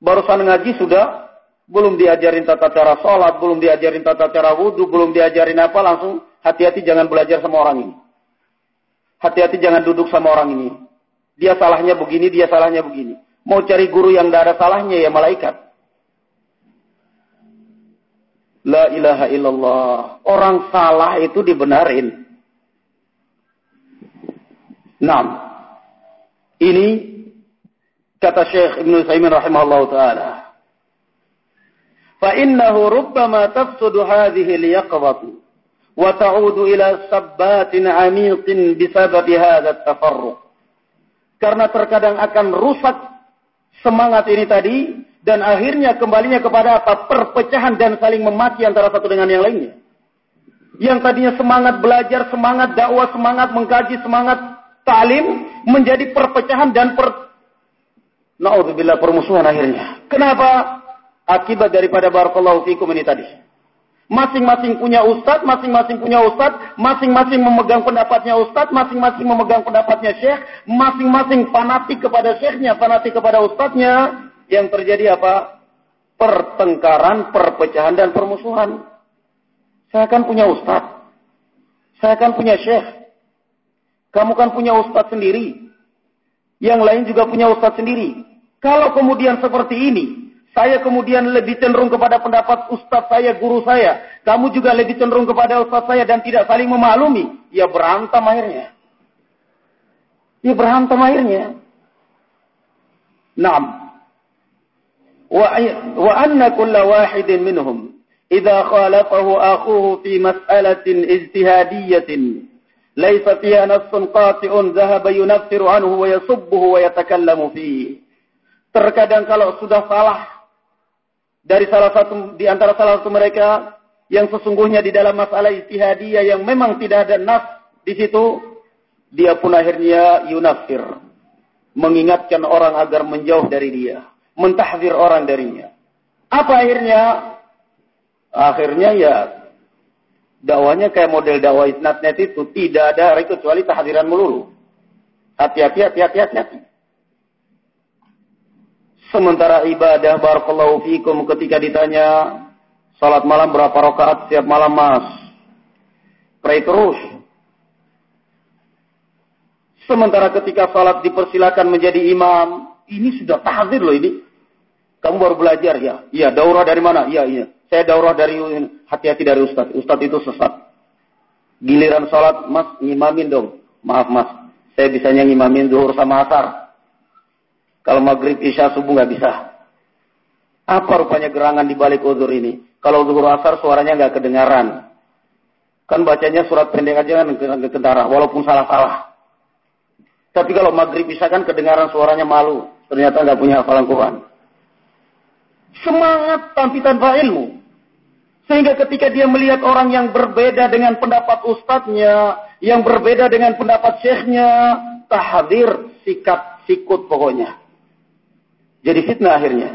barusan ngaji sudah belum diajarin tata cara sholat, belum diajarin tata cara wudhu, belum diajarin apa langsung hati-hati jangan belajar sama orang ini. Hati-hati jangan duduk sama orang ini. Dia salahnya begini, dia salahnya begini. Mau cari guru yang tidak ada salahnya ya malaikat. La ilaha illallah. Orang salah itu dibenarin. Nah, ini kata Syekh Ibn Saimin rahimahullah ta'ala fa ربما تفسد tafsudu اليقظة وتعود إلى سبات ila بسبب هذا التفرق karena terkadang akan rusak semangat ini tadi dan akhirnya kembalinya kepada apa? Perpecahan dan saling memaki antara satu dengan yang lainnya. Yang tadinya semangat belajar semangat dakwah semangat mengkaji semangat talim menjadi perpecahan dan per naudzubillah permusuhan akhirnya. Kenapa? Akibat daripada barakallahu fikum ini tadi. Masing-masing punya ustadz, masing-masing punya ustadz, masing-masing memegang pendapatnya ustadz, masing-masing memegang pendapatnya syekh, masing-masing fanatik kepada syekhnya, fanatik kepada ustadznya. Yang terjadi apa? Pertengkaran, perpecahan, dan permusuhan. Saya kan punya ustadz. Saya kan punya syekh. Kamu kan punya ustadz sendiri. Yang lain juga punya ustadz sendiri. Kalau kemudian seperti ini, saya kemudian lebih cenderung kepada pendapat ustadz saya, guru saya. Kamu juga lebih cenderung kepada ustadz saya dan tidak saling memaklumi. Ya berantem akhirnya. Ya berantem akhirnya. Naam. Wa, anna kulla wahidin minhum idza khalafahu akhuhu fi mas'alatin ijtihadiyatin laysa fiha nassun qati'un dhahaba yunaffiru anhu wa yasubbuhu wa yatakallamu fihi Terkadang kalau sudah salah dari salah satu di antara salah satu mereka yang sesungguhnya di dalam masalah istihadiyah yang memang tidak ada nas di situ, dia pun akhirnya yunafir, mengingatkan orang agar menjauh dari dia, mentahdir orang darinya. Apa akhirnya? Akhirnya ya dakwanya kayak model dakwah isnatnet itu tidak ada kecuali tahdiran melulu. Hati-hati, hati-hati, hati-hati. Sementara ibadah barakallahu fikum ketika ditanya salat malam berapa rakaat setiap malam mas? Pray terus. Sementara ketika salat dipersilakan menjadi imam, ini sudah tahdir loh ini. Kamu baru belajar ya? Iya, daurah dari mana? Iya, iya. Saya daurah dari hati-hati dari ustaz. Ustaz itu sesat. Giliran salat, Mas, ngimamin dong. Maaf, Mas. Saya bisanya ngimamin zuhur sama asar. Kalau maghrib, isya, subuh nggak bisa. Apa rupanya gerangan di balik uzur ini? Kalau zuhur asar suaranya nggak kedengaran. Kan bacanya surat pendek aja kan kentara, walaupun salah-salah. Tapi kalau maghrib isya kan kedengaran suaranya malu. Ternyata nggak punya hafalan Quran. Semangat tapi tanpa ilmu. Sehingga ketika dia melihat orang yang berbeda dengan pendapat ustadznya, yang berbeda dengan pendapat syekhnya, tahdir, sikap, sikut pokoknya. Jadi fitnah akhirnya.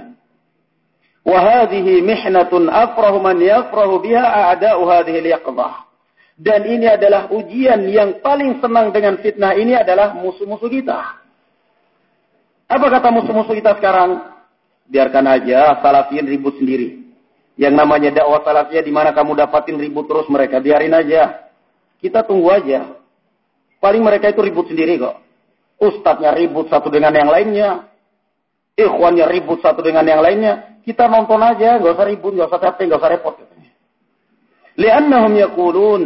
Mihnatun afrahu man yafrahu biha a'da'u hadhihi liyaqdah. Dan ini adalah ujian yang paling senang dengan fitnah ini adalah musuh-musuh kita. Apa kata musuh-musuh kita sekarang? Biarkan aja salafin ribut sendiri. Yang namanya dakwah salafiyah di mana kamu dapatin ribut terus mereka, biarin aja. Kita tunggu aja. Paling mereka itu ribut sendiri kok. Ustadznya ribut satu dengan yang lainnya ikhwannya ribut satu dengan yang lainnya, kita nonton aja, nggak usah ribut, nggak usah capek, nggak usah repot. Liannahum yaqulun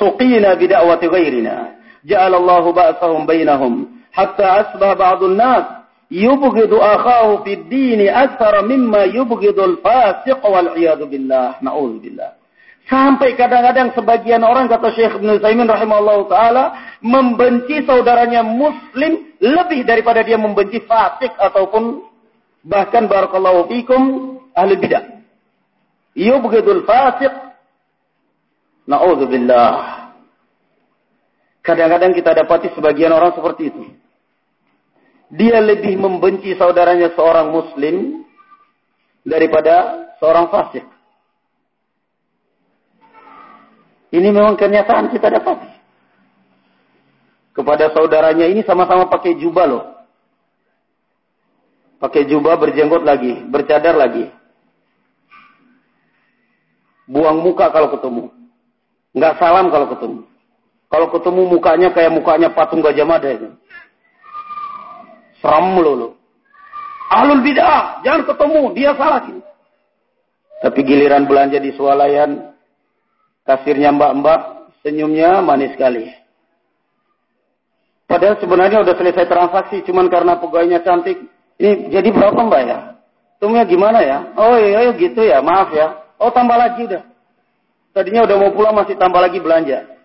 suqina bida'wati ghairina. Ja'ala Allah ba'sahum bainahum hatta asbah ba'dun nas yubghidu akhahu fid dini akthar mimma yubghidu al-fasiq wal 'iyadu billah. Na'udzubillah. Sampai kadang-kadang sebagian orang kata Syekh Ibn Saimin rahimahullah ta'ala membenci saudaranya muslim lebih daripada dia membenci fasik ataupun bahkan barakallahu fikum ahli bidah. Yubghidul fasik. Na'udzubillah. Kadang-kadang kita dapati sebagian orang seperti itu. Dia lebih membenci saudaranya seorang muslim daripada seorang fasik. Ini memang kenyataan kita dapat. Kepada saudaranya ini sama-sama pakai jubah loh. Pakai jubah berjenggot lagi, bercadar lagi. Buang muka kalau ketemu. Nggak salam kalau ketemu. Kalau ketemu mukanya kayak mukanya patung Gajah Mada itu. Seram loh lo. Ahlul bid'ah, jangan ketemu, dia salah. Tapi giliran belanja di swalayan, Kasirnya mbak-mbak, senyumnya manis sekali. Padahal sebenarnya udah selesai transaksi, cuman karena pegawainya cantik. Ini jadi berapa mbak ya? Tunggunya gimana ya? Oh iya, iya gitu ya, maaf ya. Oh tambah lagi udah. Tadinya udah mau pulang masih tambah lagi belanja.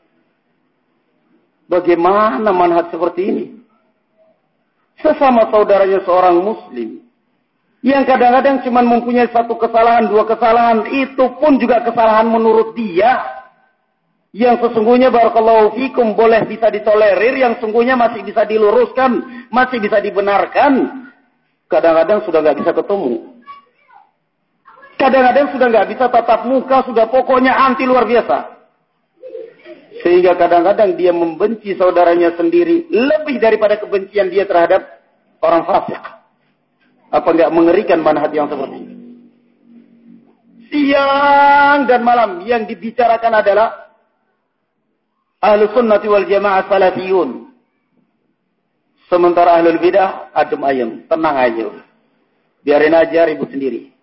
Bagaimana manhat seperti ini? Sesama saudaranya seorang muslim. Yang kadang-kadang cuma mempunyai satu kesalahan, dua kesalahan, itu pun juga kesalahan menurut dia. Yang sesungguhnya barakallahu fikum boleh bisa ditolerir, yang sungguhnya masih bisa diluruskan, masih bisa dibenarkan. Kadang-kadang sudah nggak bisa ketemu. Kadang-kadang sudah nggak bisa tatap muka, sudah pokoknya anti luar biasa. Sehingga kadang-kadang dia membenci saudaranya sendiri lebih daripada kebencian dia terhadap orang fasik. Apa enggak mengerikan manhaj yang seperti ini? Siang dan malam yang dibicarakan adalah ahlu sunnati wal jamaah salafiyun. Sementara ahlul bidah adem ayem, tenang aja. Biarin aja ribut sendiri.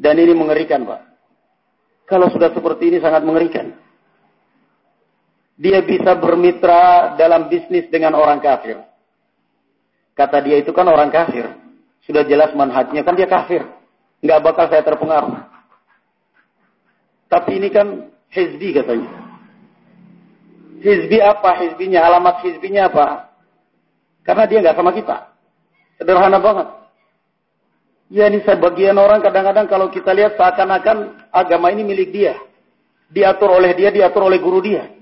Dan ini mengerikan, Pak. Kalau sudah seperti ini sangat mengerikan dia bisa bermitra dalam bisnis dengan orang kafir. Kata dia itu kan orang kafir. Sudah jelas manhajnya kan dia kafir. Nggak bakal saya terpengaruh. Tapi ini kan hizbi katanya. Hizbi apa hizbinya? Alamat hizbinya apa? Karena dia nggak sama kita. Sederhana banget. Ya ini sebagian orang kadang-kadang kalau kita lihat seakan-akan agama ini milik dia. Diatur oleh dia, diatur oleh guru dia.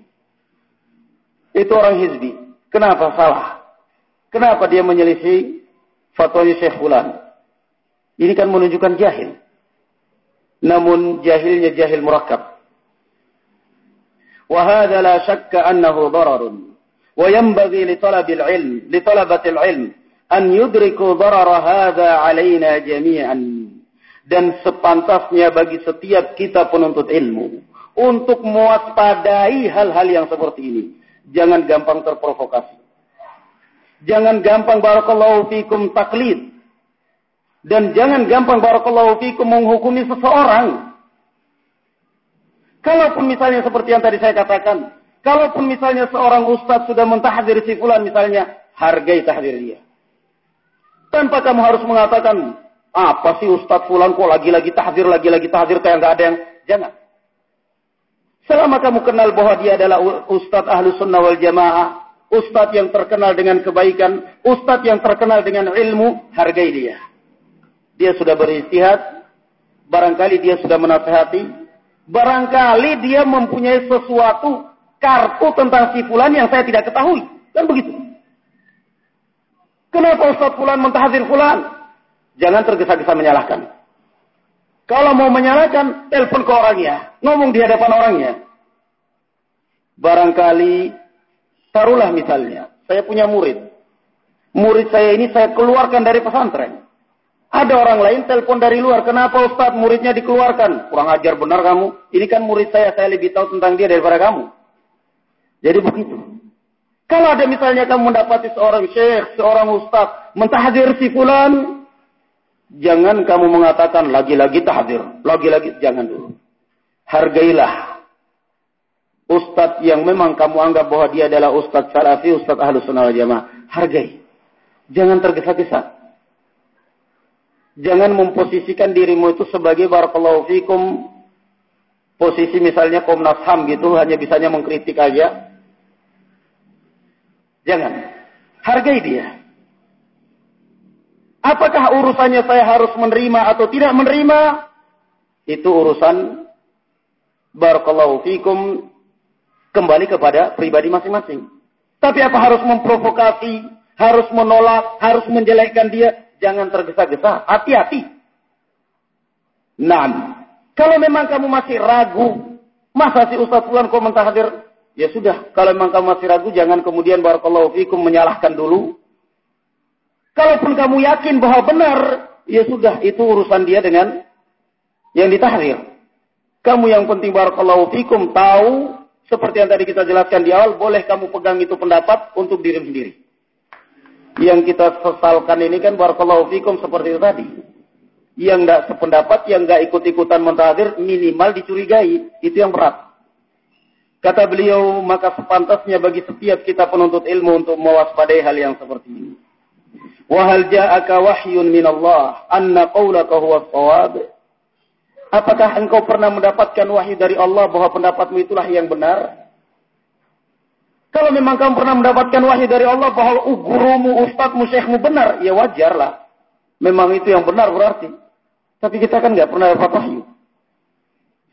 Itu orang hizbi. Kenapa salah? Kenapa dia menyelisih fatwanya Syekh Fulan? Ini kan menunjukkan jahil. Namun jahilnya jahil murakkab. وهذا لا شك أنه ضرر وينبغي لطلب العلم لطلبة العلم أن يدركوا ضرر هذا علينا جميعا dan sepantasnya bagi setiap kita penuntut ilmu untuk mewaspadai hal-hal yang seperti ini Jangan gampang terprovokasi. Jangan gampang barakallahu fikum taklid. Dan jangan gampang barakallahu fikum menghukumi seseorang. Kalaupun misalnya seperti yang tadi saya katakan, kalaupun misalnya seorang ustadz sudah mentahdir si fulan misalnya, hargai tahdir dia. Tanpa kamu harus mengatakan, apa sih ustadz fulan kok lagi-lagi tahdir, lagi-lagi tahdir kayak nggak ada yang, jangan. Selama kamu kenal bahwa dia adalah ustadz ahlu sunnah wal jamaah, ustadz yang terkenal dengan kebaikan, ustadz yang terkenal dengan ilmu, hargai dia. Dia sudah beristihad, barangkali dia sudah menasehati, barangkali dia mempunyai sesuatu kartu tentang si fulan yang saya tidak ketahui. Kan begitu. Kenapa Ustaz Fulan mentahdir Fulan? Jangan tergesa-gesa menyalahkan. Kalau mau menyalahkan, telepon ke orangnya. Ngomong di hadapan orangnya. Barangkali, taruhlah misalnya, saya punya murid. Murid saya ini saya keluarkan dari pesantren. Ada orang lain telepon dari luar. Kenapa Ustadz muridnya dikeluarkan? Kurang ajar benar kamu. Ini kan murid saya, saya lebih tahu tentang dia daripada kamu. Jadi begitu. Kalau ada misalnya kamu mendapati seorang syekh, seorang ustadz, mentahdir si fulan, Jangan kamu mengatakan lagi-lagi tahdir. Lagi-lagi, jangan dulu. Hargailah. Ustadz yang memang kamu anggap bahwa dia adalah Ustadz Salafi, Ustadz Ahlu Sunnah wal Jamaah. Hargai. Jangan tergesa-gesa. Jangan memposisikan dirimu itu sebagai barakallahu fikum posisi misalnya Komnas HAM gitu hanya bisanya mengkritik aja. Jangan. Hargai dia. Apakah urusannya saya harus menerima atau tidak menerima? Itu urusan barakallahu fikum kembali kepada pribadi masing-masing. Tapi apa harus memprovokasi, harus menolak, harus menjelekkan dia? Jangan tergesa-gesa, hati-hati. Nah, kalau memang kamu masih ragu, masa si Ustaz Fulan komentar hadir? Ya sudah, kalau memang kamu masih ragu, jangan kemudian barakallahu fikum menyalahkan dulu Kalaupun kamu yakin bahwa benar, ya sudah, itu urusan dia dengan yang ditahrir. Kamu yang penting barakallahu fikum tahu seperti yang tadi kita jelaskan di awal, boleh kamu pegang itu pendapat untuk diri sendiri. Yang kita sesalkan ini kan barakallahu fikum seperti itu tadi. Yang tidak sependapat, yang tidak ikut-ikutan mentahdir, minimal dicurigai. Itu yang berat. Kata beliau, maka sepantasnya bagi setiap kita penuntut ilmu untuk mewaspadai hal yang seperti ini. Wahal ja'aka wahyun min Allah anna qawlaka huwa shawab? Apakah engkau pernah mendapatkan wahyu dari Allah bahwa pendapatmu itulah yang benar? Kalau memang kamu pernah mendapatkan wahyu dari Allah bahwa gurumu, ustadzmu, syekhmu benar, ya wajarlah. memang itu yang benar berarti. Tapi kita kan nggak pernah dapat wahyu.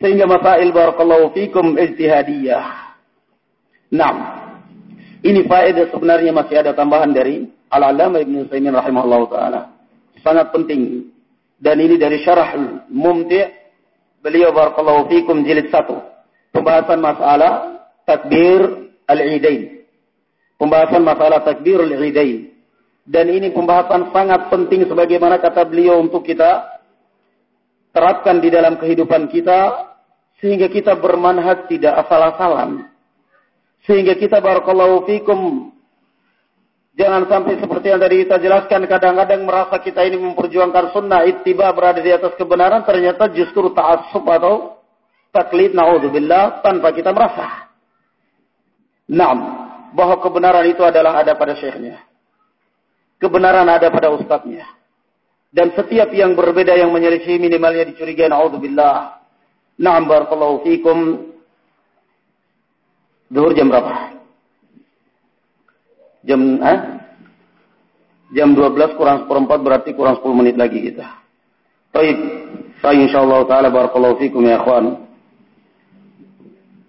Sehingga masail barakallahu fikum ijtihadiyah. Nah, ini faedah sebenarnya masih ada tambahan dari Al-Alama Ibn Saimin rahimahullah ta'ala. Sangat penting. Dan ini dari syarah mumti' beliau barakallahu fikum jilid satu. Pembahasan masalah takbir al-idain. Pembahasan masalah takbir al-idain. Dan ini pembahasan sangat penting sebagaimana kata beliau untuk kita terapkan di dalam kehidupan kita sehingga kita bermanhaj tidak asal-asalan. Sehingga kita barakallahu fikum jangan sampai seperti yang tadi kita jelaskan kadang-kadang merasa kita ini memperjuangkan sunnah ittiba berada di atas kebenaran ternyata justru ta'assub atau taklid naudzubillah tanpa kita merasa. Naam, bahwa kebenaran itu adalah ada pada syekhnya kebenaran ada pada ustadznya. Dan setiap yang berbeda yang menyelisih minimalnya dicurigai naudzubillah. Na'am barakallahu fikum. Zuhur jam berapa? Jam eh? Jam 12 kurang seperempat berarti kurang 10 menit lagi kita. Baik. Saya insyaallah taala barakallahu fikum ya ikhwan.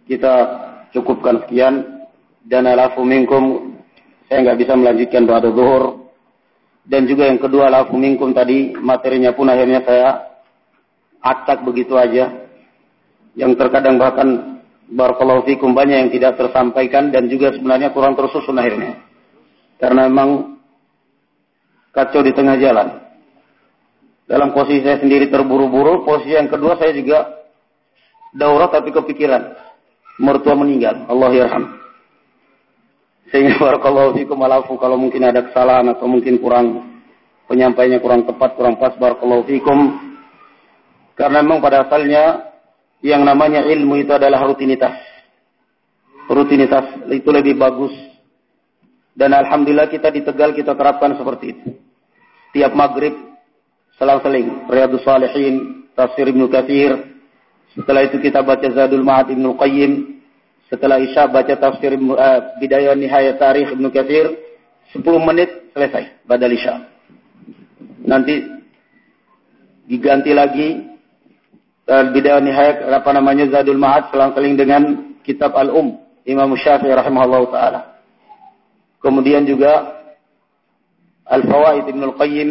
Kita cukupkan sekian dan alafu minkum saya nggak bisa melanjutkan pada zuhur dan juga yang kedua lafu minkum tadi materinya pun akhirnya saya acak begitu aja. Yang terkadang bahkan barakallahu fikum banyak yang tidak tersampaikan dan juga sebenarnya kurang tersusun akhirnya. Karena memang kacau di tengah jalan. Dalam posisi saya sendiri terburu-buru, posisi yang kedua saya juga daurah tapi kepikiran. Mertua meninggal, Allah yarham. Sehingga barakallahu fikum alafu kalau mungkin ada kesalahan atau mungkin kurang penyampaiannya kurang tepat, kurang pas barakallahu fikum. Karena memang pada asalnya yang namanya ilmu itu adalah rutinitas. Rutinitas itu lebih bagus. Dan alhamdulillah kita di Tegal kita terapkan seperti itu. Tiap maghrib selang-seling Riyadus Salihin, Tafsir Ibnu Katsir. Setelah itu kita baca Zadul Ma'ad Ibnu Qayyim, setelah Isya baca tafsir uh, Bidayah Nihayat Tarikh Ibnu Katsir 10 menit selesai badal Isya. Nanti diganti lagi uh, Bidayah Nihayat apa namanya Zadul Ma'ad selang-seling dengan kitab Al-Um Imam Syafi'i rahimahullah taala. Kemudian juga Al-Fawaid Ibnu Al-Qayyim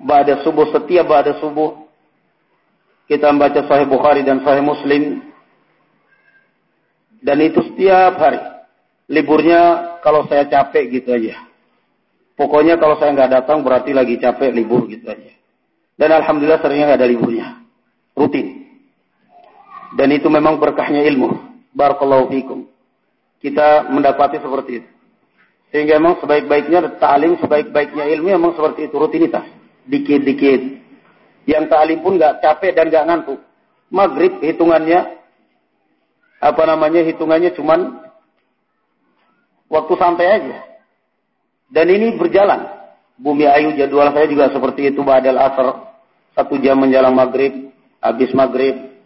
Ba'da subuh setiap ba'da subuh kita membaca Sahih Bukhari dan Sahih Muslim dan itu setiap hari. Liburnya kalau saya capek gitu aja. Pokoknya kalau saya nggak datang berarti lagi capek libur gitu aja. Dan alhamdulillah seringnya nggak ada liburnya. Rutin. Dan itu memang berkahnya ilmu. Barakallahu fikum. Kita mendapati seperti itu. Sehingga memang sebaik-baiknya ta'lim, sebaik-baiknya ilmu memang seperti itu. Rutinitas. Dikit-dikit. Yang ta'lim pun nggak capek dan nggak ngantuk. Maghrib hitungannya apa namanya hitungannya cuman waktu santai aja. Dan ini berjalan. Bumi Ayu jadwal saya juga seperti itu badal asar satu jam menjelang maghrib, habis maghrib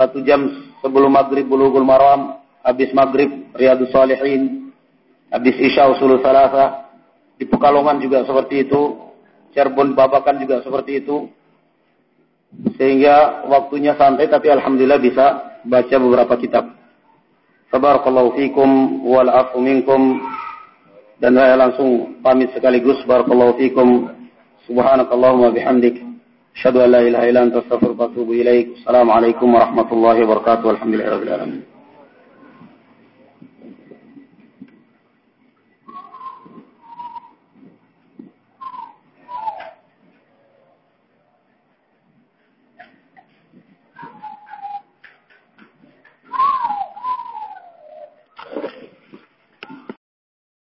satu jam sebelum maghrib bulughul maram, habis maghrib riyadus salihin, habis isya usul salasa, di Pekalongan juga seperti itu, Cirebon Babakan juga seperti itu. Sehingga waktunya santai tapi alhamdulillah bisa baca beberapa kitab. Tabarakallahu fikum wal afu minkum dan saya langsung pamit sekaligus barakallahu fikum subhanakallahumma bihamdik asyhadu an la ilaha illa anta astaghfiruka wa atubu ilaik. Assalamualaikum warahmatullahi wabarakatuh. Alhamdulillahirabbil alamin.